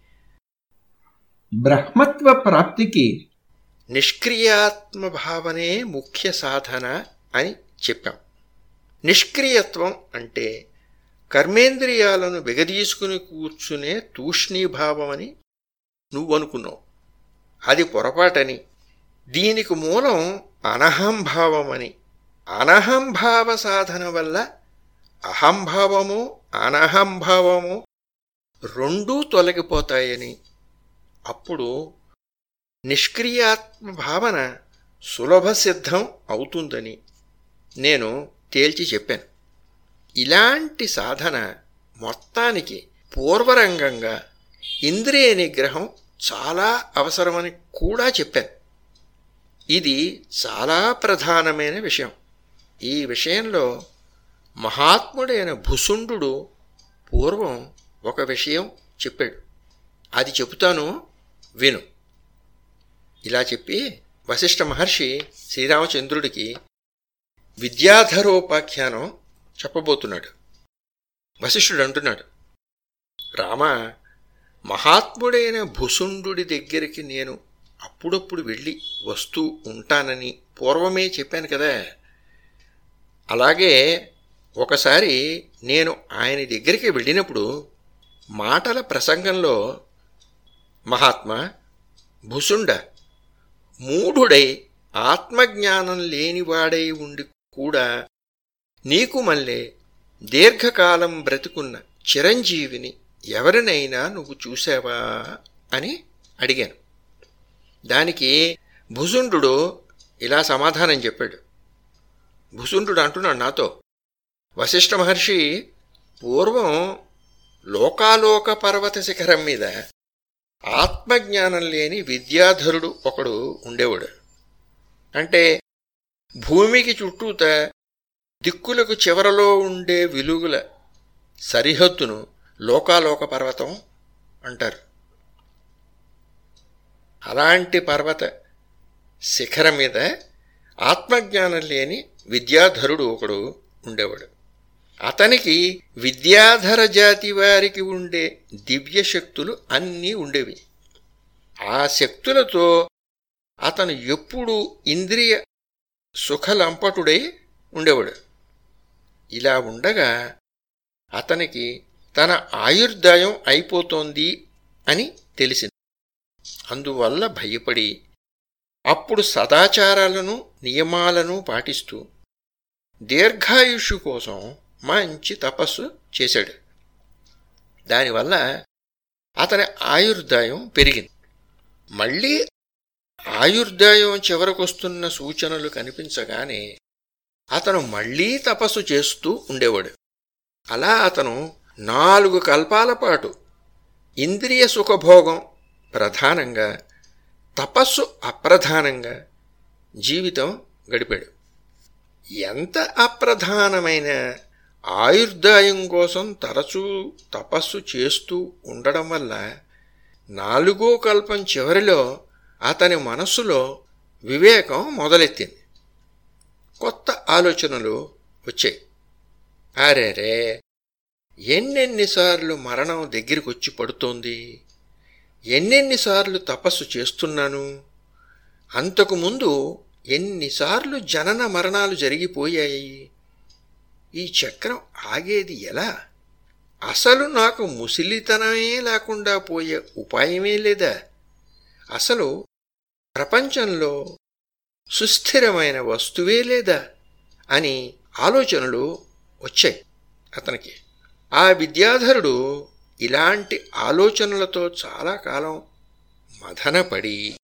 బ్రహ్మత్వ ప్రాప్తికి
నిష్క్రియాత్మ భావనే ముఖ్య సాధన అని చెప్పాం. నిష్క్రియత్వం అంటే కర్మేంద్రియాలను బిగదీసుకుని కూర్చునే తూష్ణీభావమని నువ్వనుకున్నావు. అది పొరపాటని. దీనికి మూలం అనహంభావమని అనహంభావ సాధన వల్ల అహంభావము అనహంభావము రెండూ తొలగిపోతాయని. అప్పుడు నిష్క్రియాత్మ భావన సులభ సిద్ధం అవుతుందని నేను తేల్చి చెప్పాను. ఇలాంటి సాధన మొత్తానికి పూర్వరంగంగా ఇంద్రియ నిగ్రహం చాలా అవసరమని కూడా చెప్పాను. ఇది చాలా ప్రధానమైన విషయం. ఈ విషయంలో మహాత్ముడైన భుసుండు పూర్వం ఒక విషయం చెప్పాడు. అది చెబుతాను విను. ఇలా చెప్పి వశిష్ఠ మహర్షి శ్రీరామచంద్రుడికి విద్యాధరోపాఖ్యానం చెప్పబోతున్నాడు. వశిష్ఠుడు అంటున్నాడు రామ మహాత్ముడైన భుసుండు దగ్గరికి నేను అప్పుడప్పుడు వెళ్ళి వస్తూ ఉంటానని పూర్వమే చెప్పాను కదా. అలాగే ఒకసారి నేను ఆయన దగ్గరికి వెళ్ళినప్పుడు మాటల ప్రసంగంలో మహాత్మా భుసుండ మూఢుడై ఆత్మజ్ఞానం లేనివాడై ఉండి కూడా నీకు మళ్ళీ దీర్ఘకాలం బ్రతుకున్న చిరంజీవిని ఎవరినైనా నువ్వు చూసావా అని అడిగాను. దానికి భుసుండు ఇలా సమాధానం చెప్పాడు. భుసుండు అంటున్నాడు నాతో వశిష్ఠ మహర్షి పూర్వం లోకాలోక పర్వత శిఖరం మీద ఆత్మజ్ఞానం లేని విద్యాధరుడు ఒకడు ఉండేవాడు. అంటే భూమికి చుట్టూత దిక్కులకు చివరలో ఉండే విలుగుల సరిహద్దును లోకాలోక పర్వతం అంటారు. అలాంటి పర్వత శిఖరం మీద ఆత్మజ్ఞానం లేని విద్యాధరుడు ఒకడు ఉండేవాడు. అతనికి విద్యాధర జాతి వారికి ఉండే దివ్య శక్తులు అన్నీ ఉండేవి. ఆ శక్తులతో అతను ఎప్పుడూ ఇంద్రియ సుఖలంపటుడై ఉండేవాడు. ఇలా ఉండగా అతనికి తన ఆయుర్దాయం అయిపోతోంది అని తెలిసింది. అందువల్ల భయపడి అప్పుడు సదాచారాలను నియమాలను పాటిస్తూ దీర్ఘాయుషు కోసం మంచి తపస్సు చేశాడు. దానివల్ల అతని ఆయుర్దాయం పెరిగింది. మళ్ళీ ఆయుర్దాయం చివరకొస్తున్న సూచనలు కనిపించగానే అతను మళ్ళీ తపస్సు చేస్తూ ఉండేవాడు. అలా అతను నాలుగు కల్పాల పాటు ఇంద్రియ సుఖభోగం ప్రధానంగా తపస్సు అప్రధానంగా జీవితం గడిపాడు. ఎంత అప్రధానమైన ఆయుర్దాయం కోసం తరచూ తపస్సు చేస్తూ ఉండడం వల్ల నాలుగో కల్పం చివరిలో అతని మనస్సులో వివేకం మొదలెత్తింది. కొత్త ఆలోచనలు వచ్చాయి. అరేరే! ఎన్నెన్నిసార్లు మరణం దగ్గరికి వచ్చి పడుతోంది ఎన్నెన్నిసార్లు తపస్సు చేస్తున్నాను? అంతకుముందు ఎన్నిసార్లు జనన మరణాలు జరిగిపోయాయి? ఈ చక్రం ఆగేది ఎలా? అసలు నాకు ముసిలితనమే లేకుండా పోయే ఉపాయమే లేదా? అసలు ప్రపంచంలో సుస్థిరమైన వస్తువే లేదా? అని ఆలోచనలు వచ్చాయి అతనికి. ఆ విద్యాధరుడు ఇలాంటి ఆలోచనలతో చాలా కాలం మదనపడి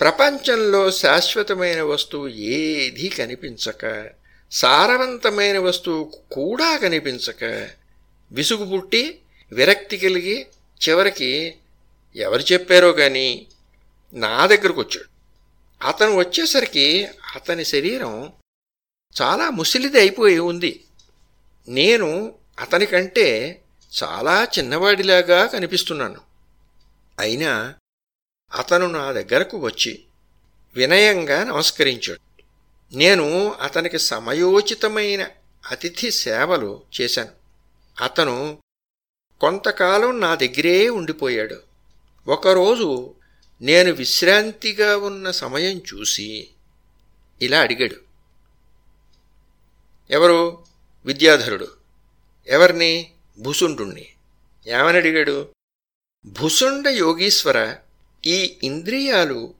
ప్రపంచంలో శాశ్వతమైన వస్తువు ఏదీ కనిపించక సారవంతమైన వస్తువు కూడా కనిపించక విసుగు పుట్టి విరక్తి కలిగి చివరికి ఎవరు చెప్పారో కానీ నా దగ్గరకు వచ్చాడు. అతను వచ్చేసరికి అతని శరీరం చాలా ముసిలిది అయిపోయి ఉంది. నేను అతనికంటే చాలా చిన్నవాడిలాగా కనిపిస్తున్నాను. అయినా అతను నా దగ్గరకు వచ్చి వినయంగా నమస్కరించాడు. నేను అతనికి సమయోచితమైన అతిథి సేవలు చేశాను. అతను కొంతకాలం నా దగ్గరే ఉండిపోయాడు. ఒకరోజు నేను విశ్రాంతిగా ఉన్న సమయం చూసి ఇలా అడిగాడు. ఎవరు? విద్యాధరుడు. ఎవరిని? భుసుండుణ్ణి. ఏమని అడిగాడు? భుసుండ యోగీశ్వర ఈ ఇంద్రియాలు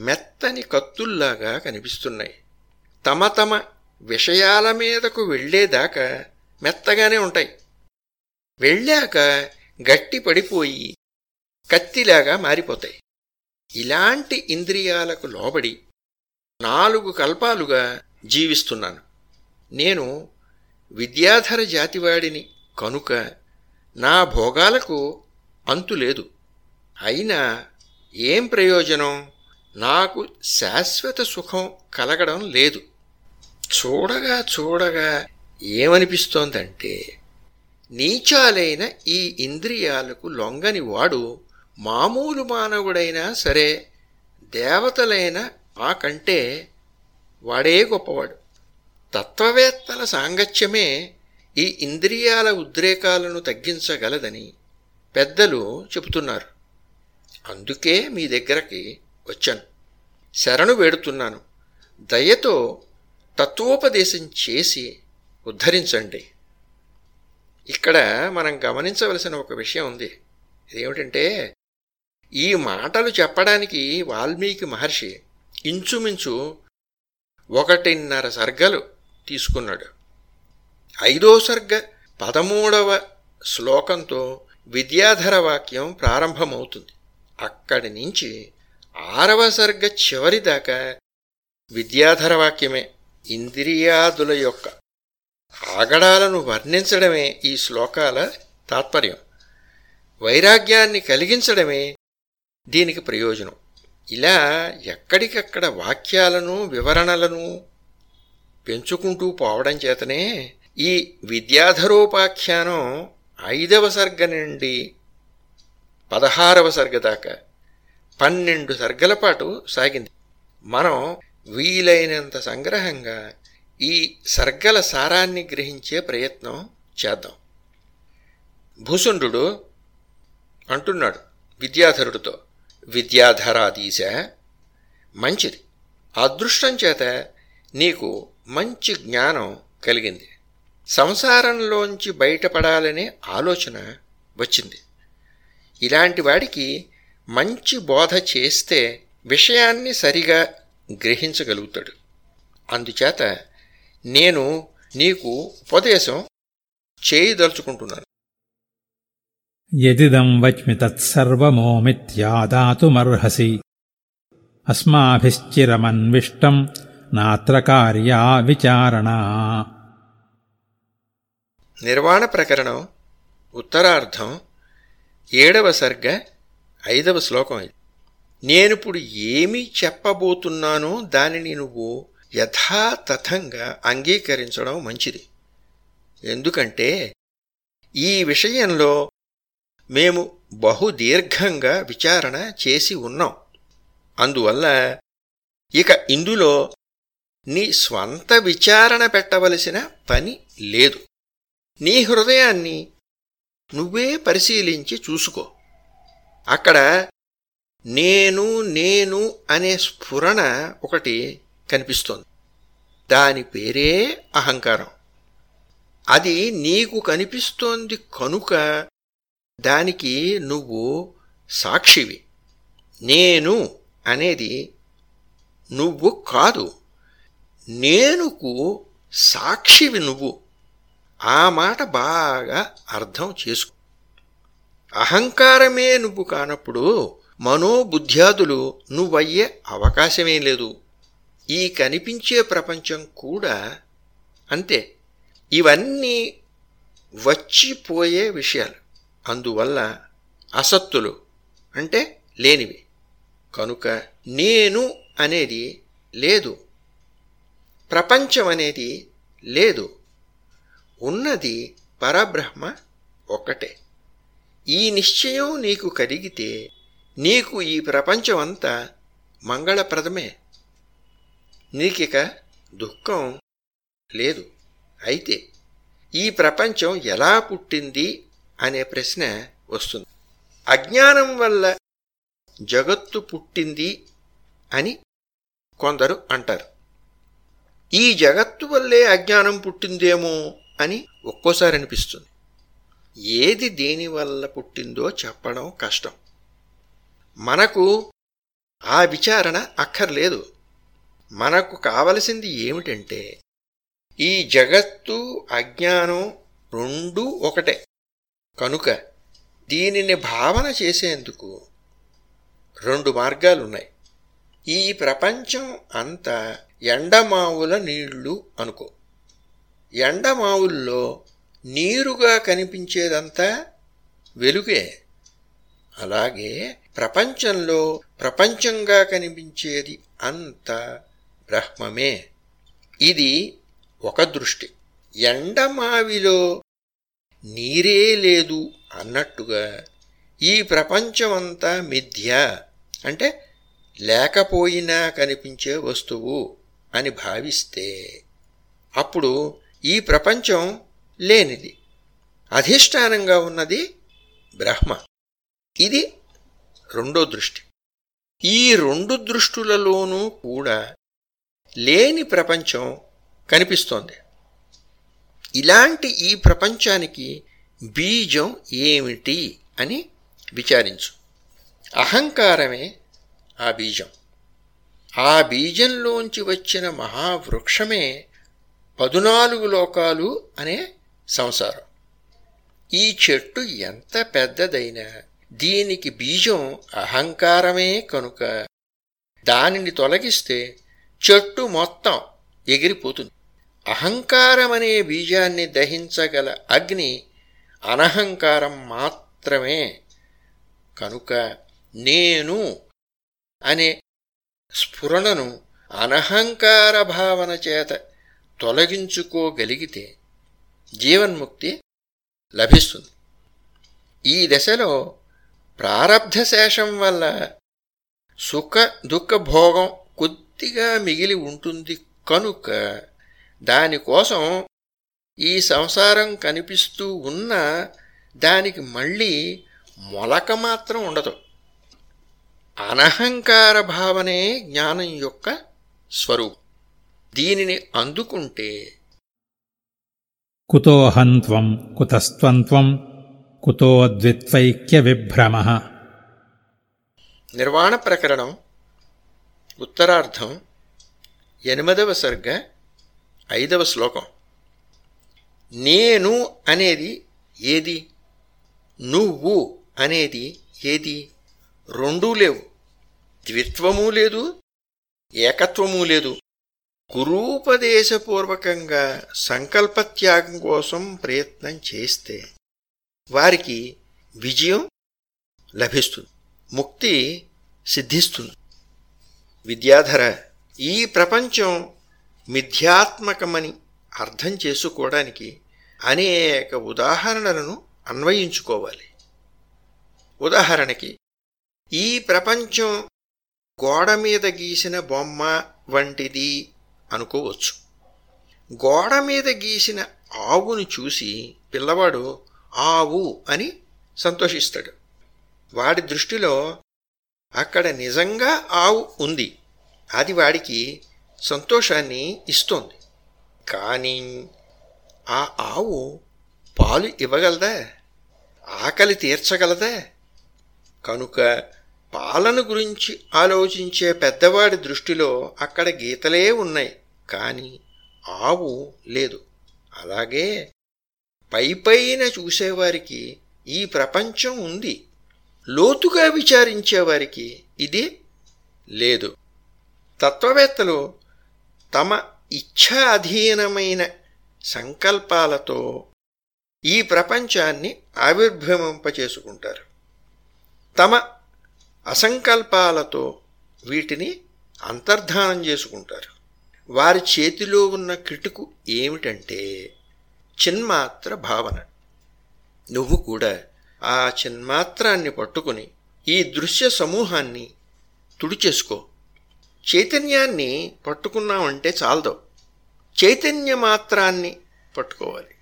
మెత్తని కత్తుల్లాగా కనిపిస్తున్నాయి. తమ తమ విషయాల మీదకు వెళ్ళేదాకా మెత్తగానే ఉంటాయి. వెళ్ళాక గట్టి పడిపోయి కత్తిలాగా మారిపోతాయి. ఇలాంటి ఇంద్రియాలకు లోబడి నాలుగు కల్పాలుగా జీవిస్తున్నాను. నేను విద్యాధర జాతివాడిని కనుక నా భోగాలకు అంతులేదు. అయినా ఏం ప్రయోజనం? నాకు శాశ్వత సుఖం కలగడం లేదు. చూడగా చూడగా ఏమనిపిస్తోందంటే నీచాలైన ఈ ఇంద్రియాలకు లొంగని వాడు మామూలు మానవుడైనా సరే దేవతలైన ఆ కంటే వాడే గొప్పవాడు. తత్వవేత్తల సాంగత్యమే ఈ ఇంద్రియాల ఉద్రేకాలను తగ్గించగలదని పెద్దలు చెబుతున్నారు. అందుకే మీ దగ్గరకి వచ్చాను. శరణు వేడుతున్నాను. దయతో తత్వోపదేశం చేసి ఉద్ధరించండి. ఇక్కడ మనం గమనించవలసిన ఒక విషయం ఉంది. ఇదేమిటంటే ఈ మాటలు చెప్పడానికి వాల్మీకి మహర్షి ఇంచుమించు ఒకటిన్నర సర్గలు తీసుకున్నాడు. ఐదో సర్గ పదమూడవ శ్లోకంతో విద్యాధర వాక్యం ప్రారంభమవుతుంది. అక్కడి నుంచి ఆరవ సర్గ చివరి దాకా విద్యాధర వాక్యమే ఇంద్రియాదుల యొక్క ఆగడాలను వర్ణించడమే ఈ శ్లోకాల తాత్పర్యం. వైరాగ్యాన్ని కలిగించడమే దీనికి ప్రయోజనం. ఇలా ఎక్కడికక్కడ వాక్యాలను వివరణలను పెంచుకుంటూ పోవడం చేతనే ఈ విద్యాధరోపాఖ్యానం ఐదవ సర్గ నుండి పదహారవ సర్గ దాకా పన్నెండు సర్గల పాటు సాగింది. మనం వీలైనంత సంగ్రహంగా ఈ సర్గల సారాన్ని గ్రహించే ప్రయత్నం చేద్దాం. భూసుండు అంటున్నాడు విద్యాధరుడితో విద్యాధరాదీశ మంచిది. అదృష్టం చేత నీకు మంచి జ్ఞానం కలిగింది. సంసారంలోంచి బయటపడాలనే ఆలోచన వచ్చింది. ఇలాంటి వాడికి మంచి బోధ చేస్తే విషయాన్ని సరిగా గ్రహించగలుగుతాడు. అందుచేత నేను నీకు ఉపదేశం చేయదలుచుకుంటున్నాను.
యదిదం వచ్మి తత్సర్వమోమిత్యాదాతుమర్హసి అస్మాభిశ్చిరమన్విష్టం నాత్ర కార్యా విచారణా.
నిర్వాణ ప్రకరణం ఉత్తరార్ధం ఏడవ సర్గ ఐదవ శ్లోకం ఇది. నేనిప్పుడు ఏమి చెప్పబోతున్నానో దానిని నువ్వు యథాతథంగా అంగీకరించడం మంచిది. ఎందుకంటే ఈ విషయంలో మేము బహుదీర్ఘంగా విచారణ చేసి ఉన్నాం. అందువల్ల ఇక ఇందులో నీ స్వంత విచారణ పెట్టవలసిన పని లేదు. నీ హృదయాన్ని నువ్వే పరిశీలించి చూసుకో. అక్కడ నేను నేను అనే స్ఫురణ ఒకటి కనిపిస్తోంది. దాని పేరే అహంకారం. అది నీకు కనిపిస్తోంది కనుక దానికి నువ్వు సాక్షివి. నేను అనేది నువ్వు కాదు. నేనుకు సాక్షివి నువ్వు. ఆ మాట బాగా అర్థం చేసుకో అహంకారమే నువ్వు కానప్పుడు మనోబుద్ధ్యాదులు నువ్వయ్యే అవకాశమే లేదు. ఈ కనిపించే ప్రపంచం కూడా అంతే. ఇవన్నీ వచ్చిపోయే విషయాలు. అందువల్ల అసత్తులు అంటే లేనివి. కనుక నేను అనేది లేదు. ప్రపంచం అనేది లేదు. ఉన్నది పరబ్రహ్మ ఒకటే ఈ నిశ్చయం నీకు కలిగితే నీకు ఈ ప్రపంచం అంతా మంగళప్రదమే. నీకిక దుఃఖం లేదు. అయితే ఈ ప్రపంచం ఎలా పుట్టింది అనే ప్రశ్న వస్తుంది. అజ్ఞానం వల్ల జగత్తు పుట్టింది అని కొందరు అంటారు. ఈ జగత్తు వల్లే అజ్ఞానం పుట్టిందేమో అని ఒక్కోసారి అనిపిస్తుంది. ఏది దేనివల్ల పుట్టిందో చెప్పడం కష్టం. మనకు ఆ విచారణ అక్కర్లేదు. మనకు కావలసింది ఏమిటంటే ఈ జగత్తు అజ్ఞానం రెండూ ఒకటే. కనుక దీనిని భావన చేసేందుకు రెండు మార్గాలున్నాయి. ఈ ప్రపంచం అంతా ఎండమావుల నీళ్ళు అనుకో. ఎండమావుల్లో నీరుగా కనిపించేదంతా వెలుగే. అలాగే ప్రపంచంలో ప్రపంచంగా కనిపించేది అంత బ్రహ్మమే. ఇది ఒక దృష్టి. ఎండమావిలో నీరే లేదు అన్నట్టుగా ఈ ప్రపంచమంతా మిథ్య. అంటే లేకపోయినా కనిపించే వస్తువు అని భావిస్తే. అప్పుడు ఈ ప్రపంచం లేనిది. అధిష్టానంగా ఉన్నది బ్రహ్మ. ఇది రెండో దృష్టి. ఈ రెండు దృష్టులలోనూ కూడా లేని ప్రపంచం కనిపిస్తోంది. ఇలాంటి ఈ ప్రపంచానికి బీజం ఏమిటి అని విచారించు. అహంకారమే ఆ బీజం. ఆ బీజంలోంచి వచ్చిన మహావృక్షమే పదునాలుగు లోకాలు అనే సంసారం. ఈ చెట్టు ఎంత పెద్దదైనా దీనికి బీజం అహంకారమే కనుక. దానిని తొలగిస్తే చెట్టు మొత్తం ఎగిరిపోతుంది. అహంకారమనే బీజాన్ని దహించగల అగ్ని అనహంకారం మాత్రమే. కనుక నేను అనే స్ఫురణను అనహంకార భావన చేత తొలగించుకోగలిగితే జీవన్ముక్తి లభిస్తుంది. ఈ దశలో ప్రారబ్ధ శేషం వల్ల సుఖ దుఃఖ భోగం కొద్దిగా మిగిలి ఉంటుంది కనుక దానికోసం ఈ సంసారం కనిపిస్తూ ఉన్న దానికి మళ్ళీ మొలక మాత్రం ఉండదు. అనహంకార భావనే జ్ఞానం యొక్క స్వరూపం. దీనిని అందుకుంటే
కుతోహం త్వం కుతస్త్వం త్వం కుతోద్విత్వైక్య విభ్రమ
నిర్వాణ ప్రకరణం ఉత్తరార్ధం ఎనిమిదవ సర్గ ఐదవ శ్లోకం. నేను అనేది ఏది? నువ్వు అనేది ఏది? రెండూ లేవు. ద్విత్వము లేదు ఏకత్వము లేదు. గురూపదేశపూర్వకంగా సంకల్పత్యాగం కోసం ప్రయత్నం చేస్తే వారికి విజయం లభిస్తుంది ముక్తి సిద్ధిస్తుంది. విద్యాధర ఈ ప్రపంచం మిథ్యాత్మకమని అర్థం చేసుకోవడానికి అనేక ఉదాహరణలను అన్వయించుకోవాలి. ఉదాహరణకి ఈ ప్రపంచం గోడ మీద గీసిన బొమ్మ వంటిది అనుకోవచ్చు. గోడ మీద గీసిన ఆవుని చూసి పిల్లవాడు ఆవు అని సంతోషిస్తాడు. వాడి దృష్టిలో అక్కడ నిజంగా ఆవు ఉంది. అది వాడికి సంతోషాన్ని ఇస్తోంది. కానీ ఆ ఆవు పాలు ఇవ్వగలదా? ఆకలి తీర్చగలదా? కనుక పాలన గురించి ఆలోచించే పెద్దవాడి దృష్టిలో అక్కడ గీతలే ఉన్నాయి కానీ ఆవు లేదు. అలాగే పైపైన చూసేవారికి ఈ ప్రపంచం ఉంది. లోతుగా విచారించేవారికి ఇది లేదు. తత్వవేత్తలు తమ ఇచ్ఛాధీనమైన సంకల్పాలతో ఈ ప్రపంచాన్ని ఆవిర్భవింపచేసుకుంటారు. తమ అసంకల్పాలతో వీటిని అంతర్ధానం చేసుకుంటారు. వారి చేతిలో ఉన్న కిటుకు ఏమిటంటే చిన్మాత్ర భావన. నువ్వు కూడా ఆ చిన్మాత్రాన్ని పట్టుకుని ఈ దృశ్య సమూహాన్ని తుడిచేసుకో. చైతన్యాన్ని పట్టుకున్నామంటే చాలదు. చైతన్య మాత్రాన్ని పట్టుకోవాలి.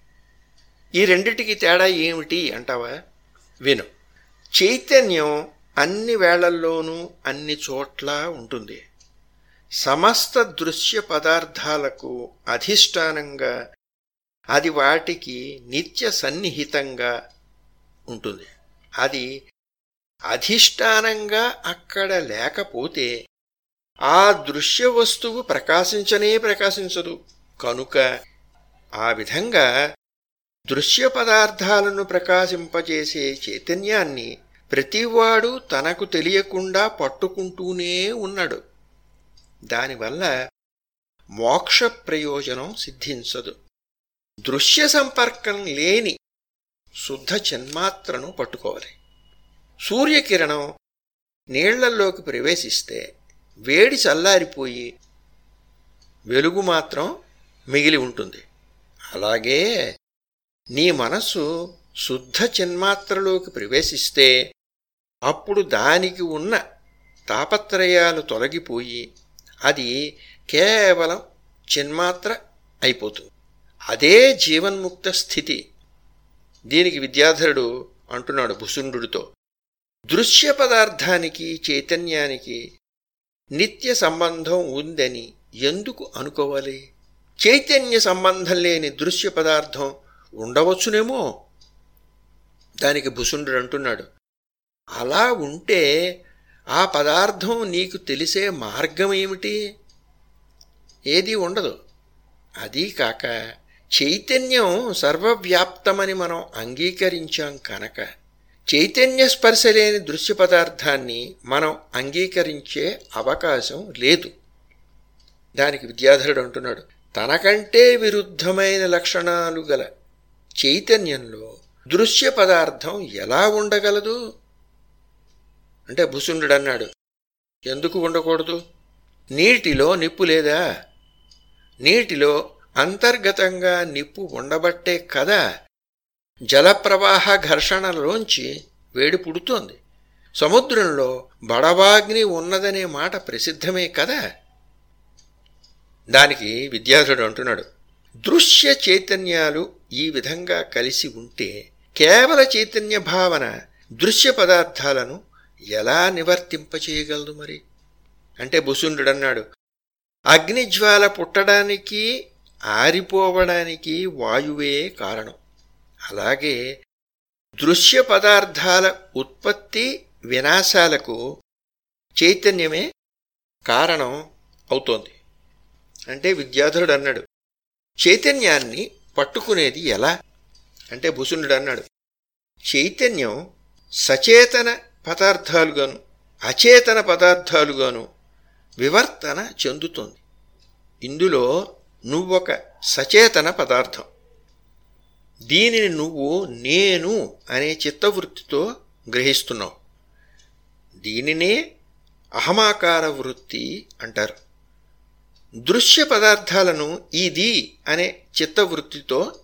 ఈ రెండిటికి తేడా ఏమిటి అంటావా? విను. చైతన్యం అన్ని వేళల్లోనూ అన్ని చోట్ల ఉంటుంది. సమస్త దృశ్య పదార్థాలకు అధిష్టానంగా అది వాటికి నిత్య సన్నిహితంగా ఉంటుంది. అది అధిష్టానంగా అక్కడ లేకపోతే ఆ దృశ్య వస్తువు ప్రకాశించనే ప్రకాశించదు. కనుక ఆ విధంగా దృశ్య పదార్థాలను ప్రకాశింపజేసే చైతన్యాన్ని ప్రతివాడు తనకు తెలియకుండా పట్టుకుంటూనే ఉన్నాడు. దానివల్ల మోక్ష ప్రయోజనం సిద్ధించదు. దృశ్య సంపర్కం లేని శుద్ధ చిన్మాత్రను పట్టుకోవాలి. సూర్యకిరణం నీళ్ళల్లోకి ప్రవేశిస్తే వేడి చల్లారిపోయి వెలుగు మాత్రం మిగిలి ఉంటుంది. అలాగే నీ మనస్సు శుద్ధ చిన్మాత్రలోకి ప్రవేశిస్తే అప్పుడు దానికి ఉన్న తాపత్రయాలు తొలగిపోయి అది కేవలం చిన్మాత్ర అయిపోతుంది. అదే జీవన్ముక్త స్థితి. దీనికి విద్యాధరుడు అంటున్నాడు భుసుండుడితో దృశ్య పదార్థానికి చైతన్యానికి నిత్య సంబంధం ఉందని ఎందుకు అనుకోవాలి? చైతన్య సంబంధం లేని దృశ్య పదార్థం ఉండవచ్చునేమో? దానికి భుసుండు అంటున్నాడు. అలా ఉంటే ఆ పదార్థం నీకు తెలిసే మార్గం ఏమిటి? ఏదీ ఉండదు. అదీ కాక చైతన్యం సర్వవ్యాప్తమని మనం అంగీకరించాం కనుక చైతన్య స్పర్శ లేని దృశ్య పదార్థాన్ని మనం అంగీకరించే అవకాశం లేదు. దానికి విద్యాధరుడు అంటున్నాడు తనకంటే విరుద్ధమైన లక్షణాలు గల చైతన్యంలో దృశ్య పదార్థం ఎలా ఉండగలదు? అంటే భుసుండుడన్నాడు ఎందుకు ఉండకూడదు? నీటిలో నిప్పు లేదా? నీటిలో అంతర్గతంగా నిప్పు ఉండబట్టే కదా జలప్రవాహ ఘర్షణలోంచి వేడి పుడుతోంది. సముద్రంలో బడవాగ్ని ఉన్నదనే మాట ప్రసిద్ధమే కదా? దానికి విద్యార్థుడు అంటున్నాడు దృశ్య చైతన్యాలు ఈ విధంగా కలిసి ఉంటే కేవల చైతన్య భావన దృశ్య పదార్థాలను ఎలా నివర్తింపచేయగలదు మరి? అంటే బుసుండు అన్నాడు అగ్నిజ్వాల పుట్టడానికి ఆరిపోవడానికి వాయువే కారణం. అలాగే దృశ్య పదార్థాల ఉత్పత్తి వినాశాలకు చైతన్యమే కారణం అవుతోంది. అంటే విద్యాధరుడు అన్నాడు చైతన్యాన్ని పట్టుకునేది ఎలా? అంటే భూసుండు అన్నాడు చైతన్యం సచేతన పదార్థాలుగాను అచేతన పదార్థాలుగాను వివర్తన చెందుతుంది. ఇందులో నువ్వొక సచేతన పదార్థం. దీనిని నువ్వు నేను అనే చిత్తవృత్తితో గ్రహిస్తున్నావు. దీనినే అహమాకార వృత్తి అంటారు. దృశ్య పదార్థాలను ఇది అనే చిత్తవృత్తితో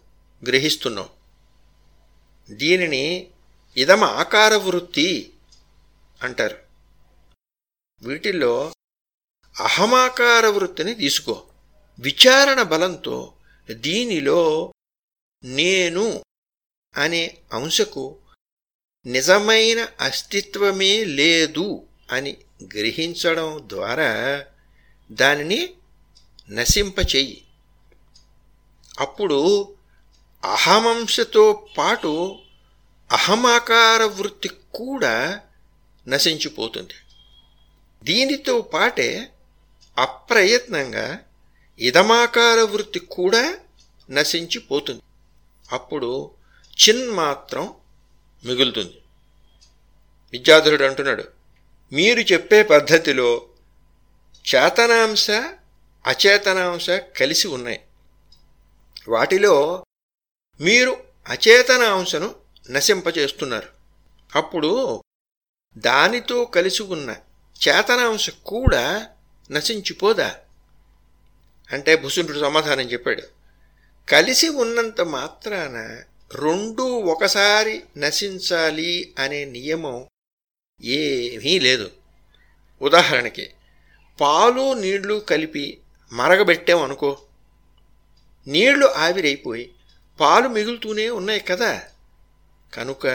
గ్రహిస్తున్నాం దీనిని ఇదమ ఆకార వృత్తి అంటారు. వీటిల్లో అహమాకార వృత్తిని తీసుకో. విచారణ బలంతో దీనిలో నేను అనే అంశకు నిజమైన అస్తిత్వమే లేదు అని గ్రహించడం ద్వారా దానిని నశింపచేయి. అప్పుడు అహమంశతో పాటు అహమాకార వృత్తి కూడా నశించిపోతుంది. దీనితో పాటే అప్రయత్నంగా ఇదమాకార వృత్తి కూడా నశించిపోతుంది. అప్పుడు చిన్మాత్రం మిగులుతుంది. విద్యార్థుడు అంటున్నాడు మీరు చెప్పే పద్ధతిలో చేతనాంశ అచేతనాంశ కలిసి ఉన్నాయి. వాటిలో మీరు అచేతనాంశను నశింపచేస్తున్నారు. అప్పుడు దానితో కలిసి ఉన్న చేతనాంశ కూడా నశించిపోదా? అంటే భుసుండు సమాధానం చెప్పాడు. కలిసి ఉన్నంత మాత్రాన రెండూ ఒకసారి నశించాలి అనే నియమం ఏమీ లేదు. ఉదాహరణకి పాలు నీళ్ళు కలిపి మరగబెట్టామనుకో నీళ్ళు ఆవిరైపోయి పాలు మిగులుతూనే ఉన్నాయి కదా. కనుక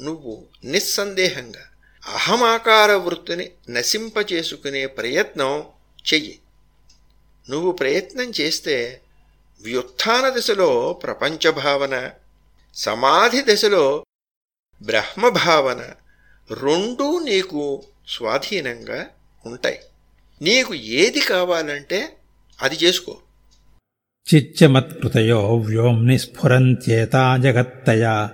నువ్వు నిస్సందేహంగా అహమాకార వృత్తిని నశింపచేసుకునే ప్రయత్నం చెయ్యి. నువ్వు ప్రయత్నం చేస్తే వ్యుత్థాన దశలో ప్రపంచ భావన సమాధి దశలో బ్రహ్మభావన రెండూ నీకు స్వాధీనంగా ఉంటాయి. నీకు ఏది కావాలంటే అది చేసుకో.
చిచ్చమత్కృతయో వ్యోమ్ని స్ఫురంత్యేతా జగత్తయా.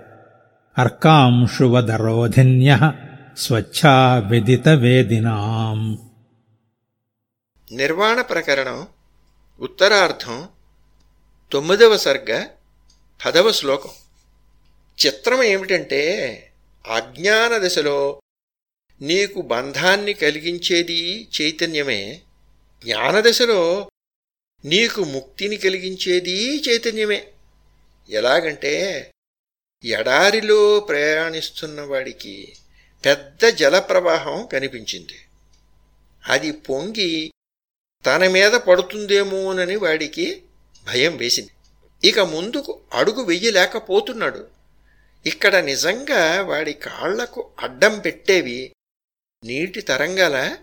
అర్కాంశువదరోధిన్య స్వచ్ఛా విదిత వేదినాం
నిర్వాణ ప్రకరణం ఉత్తరార్ధం తొమ్మిదవ సర్గ పదవ శ్లోకం. చిత్రం ఏమిటంటే అజ్ఞాన దశలో నీకు బంధాన్ని కలిగించేది చైతన్యమే. జ్ఞానదశలో నీకు ముక్తిని కలిగించేది చైతన్యమే. ఎలాగంటే ఎడారిలో ప్రయాణిస్తున్న వాడికి పెద్ద జలప్రవాహం కనిపించింది. అది పొంగి తన మీద పడుతుందేమోనని వాడికి భయం వేసింది. ఇక ముందుకు అడుగు వెయ్యలేకపోతున్నాడు ఇక్కడ నిజంగా వాడి కాళ్ళకు అడ్డం పెట్టేవి నీటి తరంగాల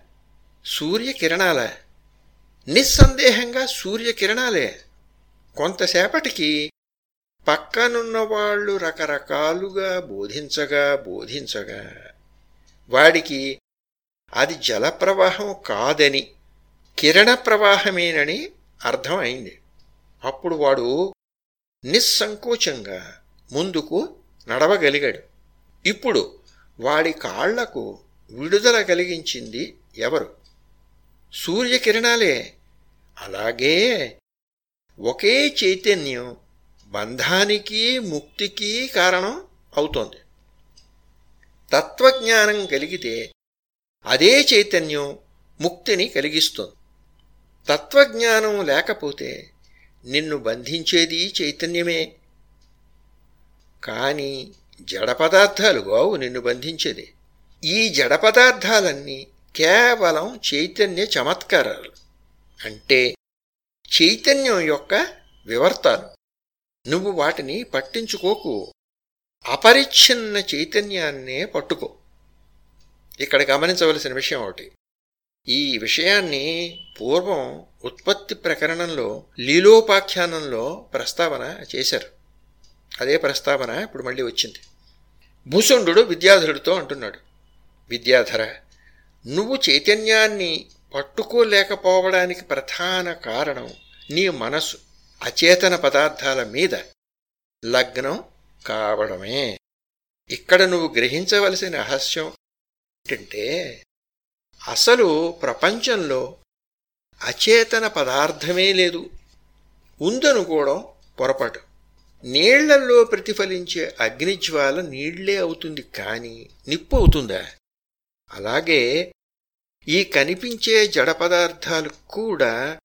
సూర్యకిరణాల. నిస్సందేహంగా సూర్యకిరణాలే. కొంతసేపటికి పక్కనున్న వాళ్ళు రకరకాలుగా బోధించగా బోధించగా వాడికి అది జలప్రవాహం కాదని కిరణ ప్రవాహమేనని అర్థం అయింది అప్పుడు వాడు నిస్సంకోచంగా ముందుకు నడవగలిగాడు. ఇప్పుడు వాడి కాళ్ళకు విడుదల కలిగించింది ఎవరు? సూర్యకిరణాలే. అలాగే ఒకే చైతన్యం బంధానికి ముక్తికి కారణం అవుతోంది. తత్వజ్ఞానం కలిగితే అదే చైతన్యం ముక్తిని కలిగిస్తుంది. తత్వజ్ఞానం లేకపోతే నిన్ను బంధించేది చైతన్యమే. కానీ జడ పదార్థాలు గావు నిన్ను బంధించేది. ఈ జడ పదార్థాలన్నీ కేవలం చైతన్య చమత్కారాలు. అంటే చైతన్యం యొక్క వివర్తాలు నువ్వు వాటిని పట్టించుకోకు. అపరిచ్ఛిన్న చైతన్యాన్నే పట్టుకో. ఇక్కడ గమనించవలసిన విషయం ఒకటి. ఈ విషయాన్ని పూర్వం ఉత్పత్తి ప్రకరణంలో లీలోపాఖ్యానంలో ప్రస్తావన చేశారు. అదే ప్రస్తావన ఇప్పుడు మళ్ళీ వచ్చింది. భూసుండు విద్యాధరుడితో అంటున్నాడు. విద్యాధర నువ్వు చైతన్యాన్ని పట్టుకోలేకపోవడానికి ప్రధాన కారణం నీ మనసు అచేతన పదార్థాల మీద. లగ్నం కావడమే. ఇక్కడ నువ్వు గ్రహించవలసిన రహస్యం ఏంటంటే అసలు ప్రపంచంలో అచేతన పదార్థమే లేదు. ఉందనుకోవడం పొరపాటు. నీళ్ళల్లో ప్రతిఫలించే అగ్నిజ్వాల నీళ్ళే అవుతుంది కానీ నిప్పు అవుతుందా? అలాగే ఈ కనిపించే జడ పదార్థాలు కూడా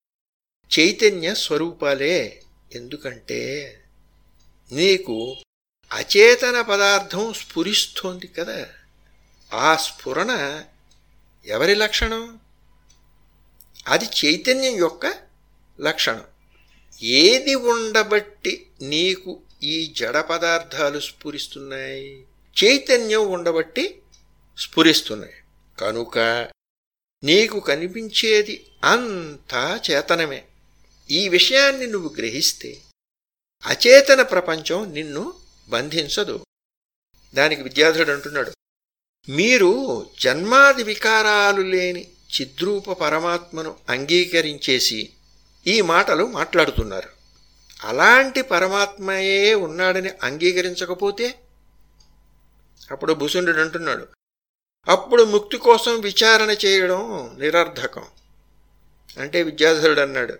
చైతన్య స్వరూపాలే. ఎందుకంటే నీకు అచేతన పదార్థం స్ఫురిస్తోంది కదా. ఆ స్ఫురణ ఎవరి లక్షణం? అది చైతన్యం యొక్క లక్షణం. ఏది ఉండబట్టి నీకు ఈ జడ పదార్థాలు స్ఫురిస్తున్నాయి? చైతన్యం ఉండబట్టి స్ఫురిస్తున్నాయి. కనుక నీకు కనిపించేది అంతా చేతనమే. ఈ విషయాన్ని నువ్వు గ్రహిస్తే అచేతన ప్రపంచం నిన్ను బంధించదు. దానికి విద్యాధుడు అంటున్నాడు మీరు జన్మాది వికారాలు లేని చిద్రూప పరమాత్మను అంగీకరించేసి ఈ మాటలు మాట్లాడుతున్నారు. అలాంటి పరమాత్మయే ఉన్నాడని అంగీకరించకపోతే? అప్పుడు భుసుండు అంటున్నాడు అప్పుడు ముక్తి కోసం విచారణ చేయడం నిరర్ధకం. అంటే విద్యాధరుడు అన్నాడు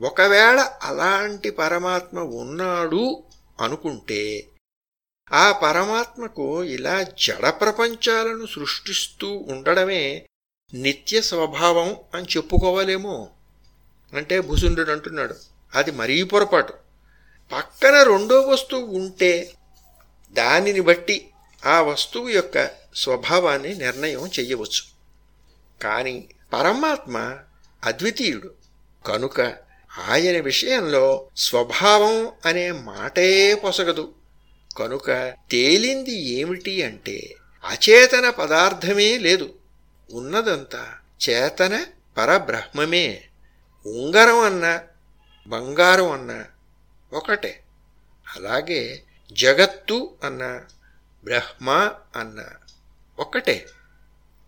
ఒకవేళ అలాంటి పరమాత్మ ఉన్నాడు అనుకుంటే ఆ పరమాత్మకు ఇలా జడ ప్రపంచాలను సృష్టిస్తూ ఉండడమే నిత్య స్వభావం అని చెప్పుకోవాలేమో. అంటే భుసుండు అంటున్నాడు. అది మరీ పొరపాటు. పక్కన రెండో వస్తువు ఉంటే దానిని బట్టి ఆ వస్తువు యొక్క స్వభావాన్ని నిర్ణయం చెయ్యవచ్చు కానీ పరమాత్మ అద్వితీయుడు. కనుక ఆయన విషయంలో స్వభావం అనే మాటే పొసగదు. కనుక తేలింది ఏమిటి అంటే అచేతన పదార్థమే లేదు. ఉన్నదంతా చేతన పరబ్రహ్మమే. ఉంగరం అన్న బంగారం అన్న ఒకటే. అలాగే జగత్తు అన్న బ్రహ్మ అన్న ఒక్కటే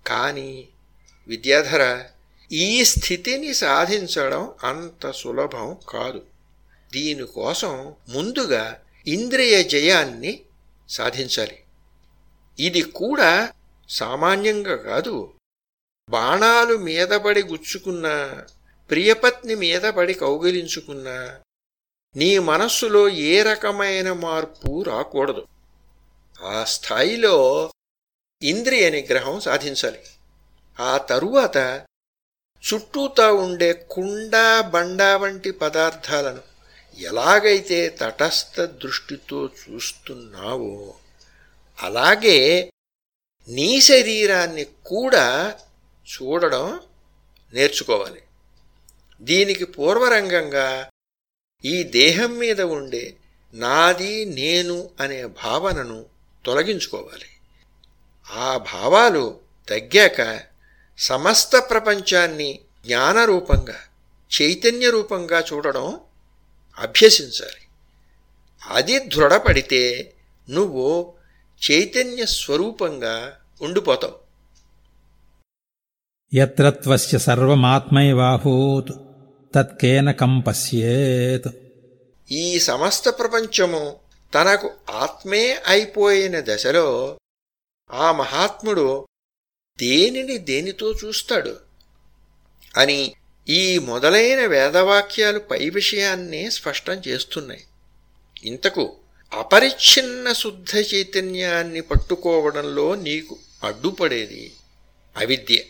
కానీ విద్యాధర ఈ స్థితిని సాధించడం అంత సులభం కాదు. దీనికోసం ముందుగా ఇంద్రియ జయాన్ని సాధించాలి. ఇది కూడా సామాన్యంగా కాదు. బాణాలు మీదపడి గుచ్చుకున్నా ప్రియపత్ని మీదపడి కౌగిలించుకున్నా నీ మనస్సులో ఏ రకమైన మార్పు రాకూడదు. ఆ స్థాయిలో ఇంద్రియ నిగ్రహం సాధించాలి. ఆ తరువాత చుట్టూతా ఉండే కుండ బండ వంటి పదార్థాలను ఎలాగైతే తటస్థ దృష్టితో చూస్తున్నావో అలాగే నీ శరీరాన్ని కూడా చూడడం నేర్చుకోవాలి. దీనికి పూర్వరంగంగా ఈ దేహం మీద ఉండే నాది నేను అనే భావనను తొలగించుకోవాలి. ఆ భావాలు తగ్గాక సమస్త ప్రపంచాన్ని జ్ఞానరూపంగా చైతన్య రూపంగా చూడడం అభ్యసించాలి. అది దృఢపడితే నువ్వు చైతన్య స్వరూపంగా ఉండిపోతావు.
ఎత్రత్వస్య సర్వమాత్మైవాహూత్ తత్కేన కంపశ్యేత్.
ఈ సమస్త ప్రపంచము తనకు ఆత్మే అయిపోయిన దశలో ఆ మహాత్ముడు దేనిని దేనితో చూస్తాడు? అని ఈ మొదలైన వేదవాక్యాలు పై విషయాన్నే స్పష్టం చేస్తున్నాయి. ఇంతకు అపరిచ్ఛిన్న శుద్ధ చైతన్యాన్ని పట్టుకోవడంలో నీకు అడ్డుపడేది అవిద్య.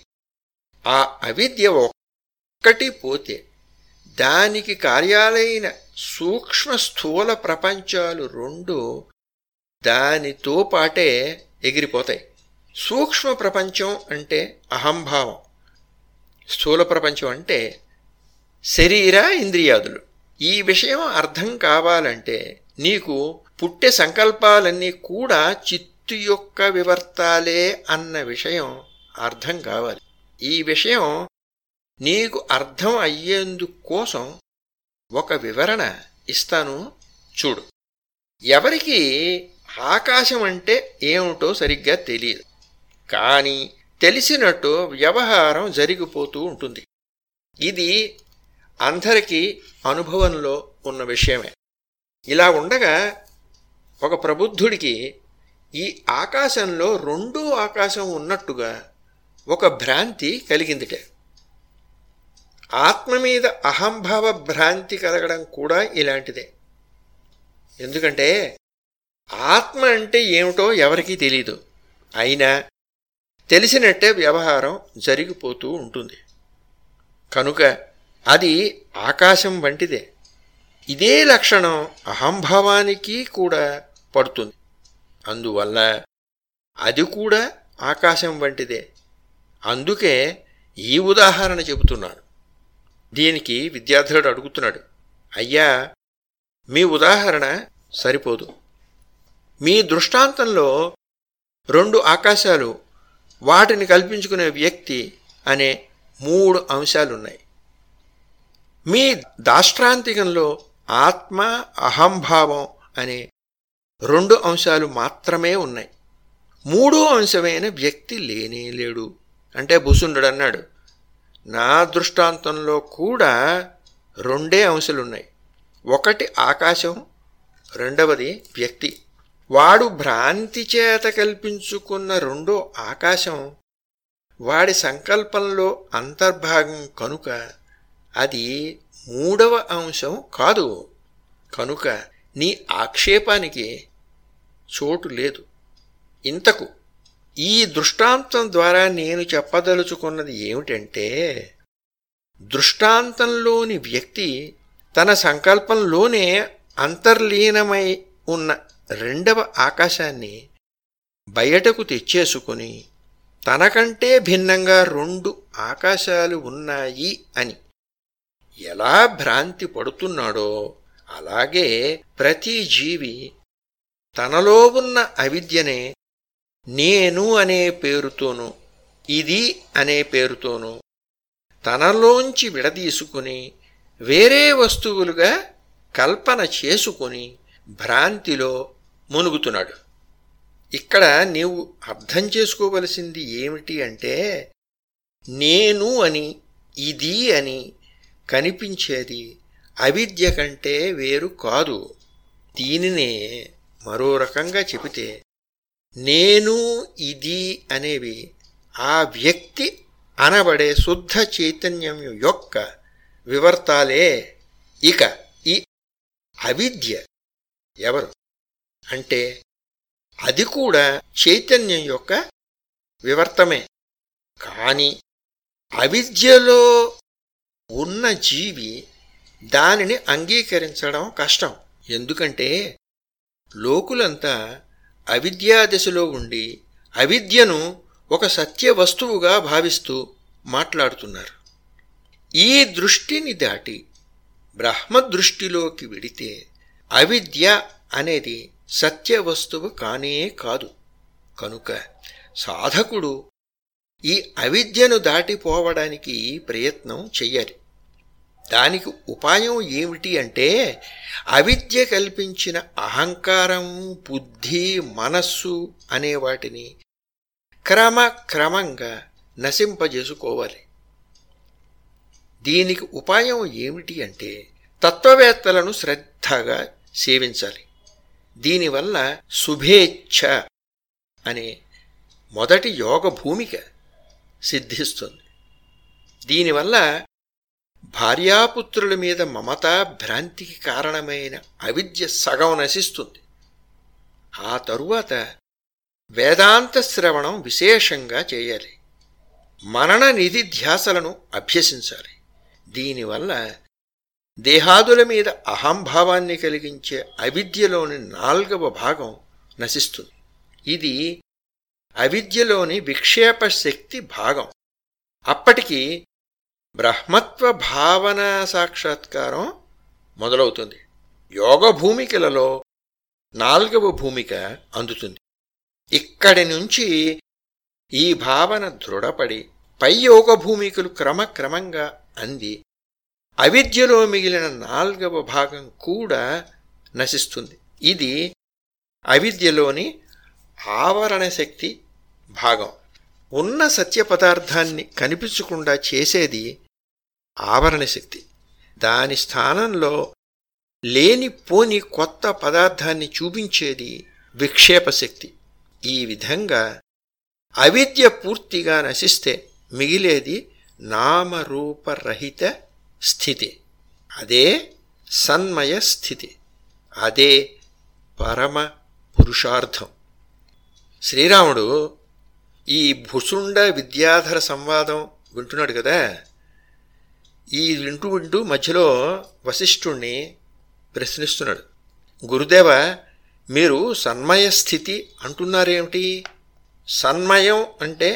ఆ అవిద్య ఒక్కటి పోతే దానికి కార్యాలైన సూక్ష్మ స్థూల ప్రపంచాలు రెండు దానితో పాటే ఎగిరిపోతాయి. సూక్ష్మ ప్రపంచం అంటే అహంభావం. స్థూల ప్రపంచం అంటే శరీర ఇంద్రియాదులు. ఈ విషయం అర్థం కావాలంటే నీకు పుట్టే సంకల్పాలన్నీ కూడా చిత్తు యొక్క వివర్తాలే అన్న విషయం అర్థం కావాలి. ఈ విషయం నీకు అర్థం అయ్యేందుకోసం ఒక వివరణ ఇస్తాను చూడు. ఎవరికి ఆకాశం అంటే ఏమిటో సరిగ్గా తెలియదు కానీ తెలిసినట్టు వ్యవహారం జరిగిపోతూ ఉంటుంది. ఇది అందరికీ అనుభవంలో ఉన్న విషయమే. ఇలా ఉండగా ఒక ప్రబుద్ధుడికి ఈ ఆకాశంలో రెండూ ఆకాశం ఉన్నట్టుగా ఒక భ్రాంతి కలిగిందిటే. ఆత్మ మీద అహంభావ భ్రాంతి కలగడం కూడా ఇలాంటిదే. ఎందుకంటే ఆత్మ అంటే ఏమిటో ఎవరికీ తెలీదు. అయినా తెలిసినట్టే వ్యవహారం జరిగిపోతూ ఉంటుంది. కనుక అది ఆకాశం వంటిదే. ఇదే లక్షణం అహంభావానికి కూడా పడుతుంది. అందువల్ల అది కూడా ఆకాశం వంటిదే. అందుకే ఈ ఉదాహరణ చెబుతున్నాను దీనికి విద్యార్థుడు అడుగుతున్నాడు అయ్యా మీ ఉదాహరణ సరిపోదు. మీ దృష్టాంతంలో రెండు ఆకాశాలు వాటిని కల్పించుకునే వ్యక్తి అనే మూడు అంశాలున్నాయి. మీ దాష్ట్రాంతికంలో ఆత్మ అహంభావం అనే రెండు అంశాలు మాత్రమే ఉన్నాయి. మూడో అంశమైన వ్యక్తి లేనే లేడు. అంటే భుసుండు అన్నాడు నా దృష్టాంతంలో కూడా రెండే అంశాలున్నాయి. ఒకటి ఆకాశం రెండవది వ్యక్తి. వాడు భ్రాంతి చేత కల్పించుకున్న రెండో ఆకాశం వాడి సంకల్పంలో అంతర్భాగం కనుక అది మూడవ అంశం కాదు. కనుక నీ ఆక్షేపానికి చోటు లేదు. ఇంతకు ఈ దృష్టాంతం ద్వారా నేను చెప్పదలుచుకున్నది ఏమిటంటే దృష్టాంతంలోని వ్యక్తి తన సంకల్పంలోనే అంతర్లీనమై ఉన్న రెండవ ఆకాశాన్ని బయటకు తెచ్చేసుకుని తనకంటే భిన్నంగా రెండు ఆకాశాలు ఉన్నాయి అని ఎలా భ్రాంతి పడుతున్నాడో అలాగే ప్రతి జీవి తనలో ఉన్న అవిద్యనే నేను అనే పేరుతోనూ ఇది అనే పేరుతోనూ తనలోంచి విడదీసుకుని వేరే వస్తువులుగా కల్పన చేసుకుని భ్రాంతిలో మునుగుతున్నాడు. ఇక్కడ నీవు అర్థం చేసుకోవలసింది ఏమిటి అంటే నేను అని ఇది అని కనిపించేది అవిద్య కంటే వేరు కాదు. దీనినే మరో రకంగా చెబితే నేను ఇది అనేవి ఆ వ్యక్తి అనబడే శుద్ధ చైతన్యం యొక్క వివర్తాలే. ఇక ఈ అవిద్య ఎవరు? అంటే అది కూడా చైతన్యం యొక్క వివర్తమే. కాని అవిద్యలో ఉన్న జీవి దానిని అంగీకరించడం కష్టం. ఎందుకంటే లోకులంతా అవిద్యాదశలో ఉండి అవిద్యను ఒక సత్య వస్తువుగా భావిస్తూ మాట్లాడుతున్నారు. ఈ దృష్టిని దాటి బ్రహ్మదృష్టిలోకి విడితే అవిద్య అనేది సత్య వస్తువు కానే కాదు. కనుక సాధకుడు ఈ అవిద్యను దాటిపోవడానికి ప్రయత్నం చెయ్యాలి దానికి ఉపాయం ఏమిటి అంటే అవిద్య కల్పించిన అహంకారం బుద్ధి మనస్సు అనే వాటిని క్రమక్రమంగా నశింపజేసుకోవాలి. దీనికి ఉపాయం ఏమిటి అంటే తత్వవేత్తలను శ్రద్ధగా సేవించాలి. దీనివల్ల శుభేచ్ఛ అనే మొదటి యోగ భూమిక సిద్ధిస్తుంది. దీనివల్ల భార్యాపుత్రుల మీద మమత భ్రాంతికి కారణమైన అవిద్య సగం నశిస్తుంది. ఆ తరువాత వేదాంత శ్రవణం విశేషంగా చేయాలి. మనన నిధిధ్యాసలను అభ్యసించాలి. దీనివల్ల దేహాదుల మీద అహంభావాన్ని కలిగించే అవిద్యలోని నాల్గవ భాగం నశిస్తుంది. ఇది అవిద్యలోని విక్షేప శక్తి భాగం. అప్పటికి బ్రహ్మత్వ భావన సాక్షాత్కారం మొదలవుతుంది. యోగ భూమికలలో నాల్గవ భూమిక అందుతుంది. ఇక్కడి నుంచి ఈ భావన దృఢపడి పై యోగ భూమికలు క్రమక్రమంగా అంది అవిద్యలో మిగిలిన నాల్గవ భాగం కూడా నశిస్తుంది. ఇది అవిద్యలోని ఆవరణ శక్తి భాగం. ఉన్న సత్య పదార్థాన్ని కనిపించకుండా చేసేది ఆవరణ శక్తి. దాని స్థానంలో లేనిపోని కొత్త పదార్థాన్ని చూపించేది విక్షేప శక్తి. ఈ విధంగా అవిద్య పూర్తిగా నశిస్తే మిగిలేది నామరూపరహిత స్థితి అదే సన్మయ స్థితి అదే పరమ పురుషార్థం శ్రీరాముడు ఈ భుసుండ విద్యాధర సంవాదం వింటున్నాడు కదా ఈ వింటూ వింటూ మధ్యలో వశిష్ఠుణ్ణి ప్రశ్నిస్తున్నాడు గురుదేవ మీరు సన్మయ స్థితి అంటున్నారేమిటి సన్మయం అంటే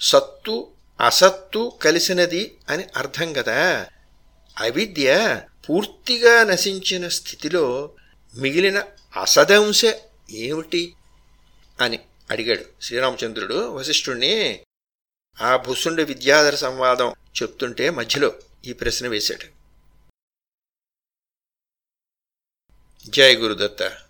సత్తు అసత్తు కలిసినది అని అర్థం కదా. అవిద్య పూర్తిగా నశించిన స్థితిలో మిగిలిన అసదంశ ఏమిటి? అని అడిగాడు శ్రీరామచంద్రుడు వశిష్ఠుణ్ణి. ఆ భుసుండ విద్యాధర సంవాదం చెప్తుంటే మధ్యలో ఈ ప్రశ్న వేశాడు. జయ గురుదత్త.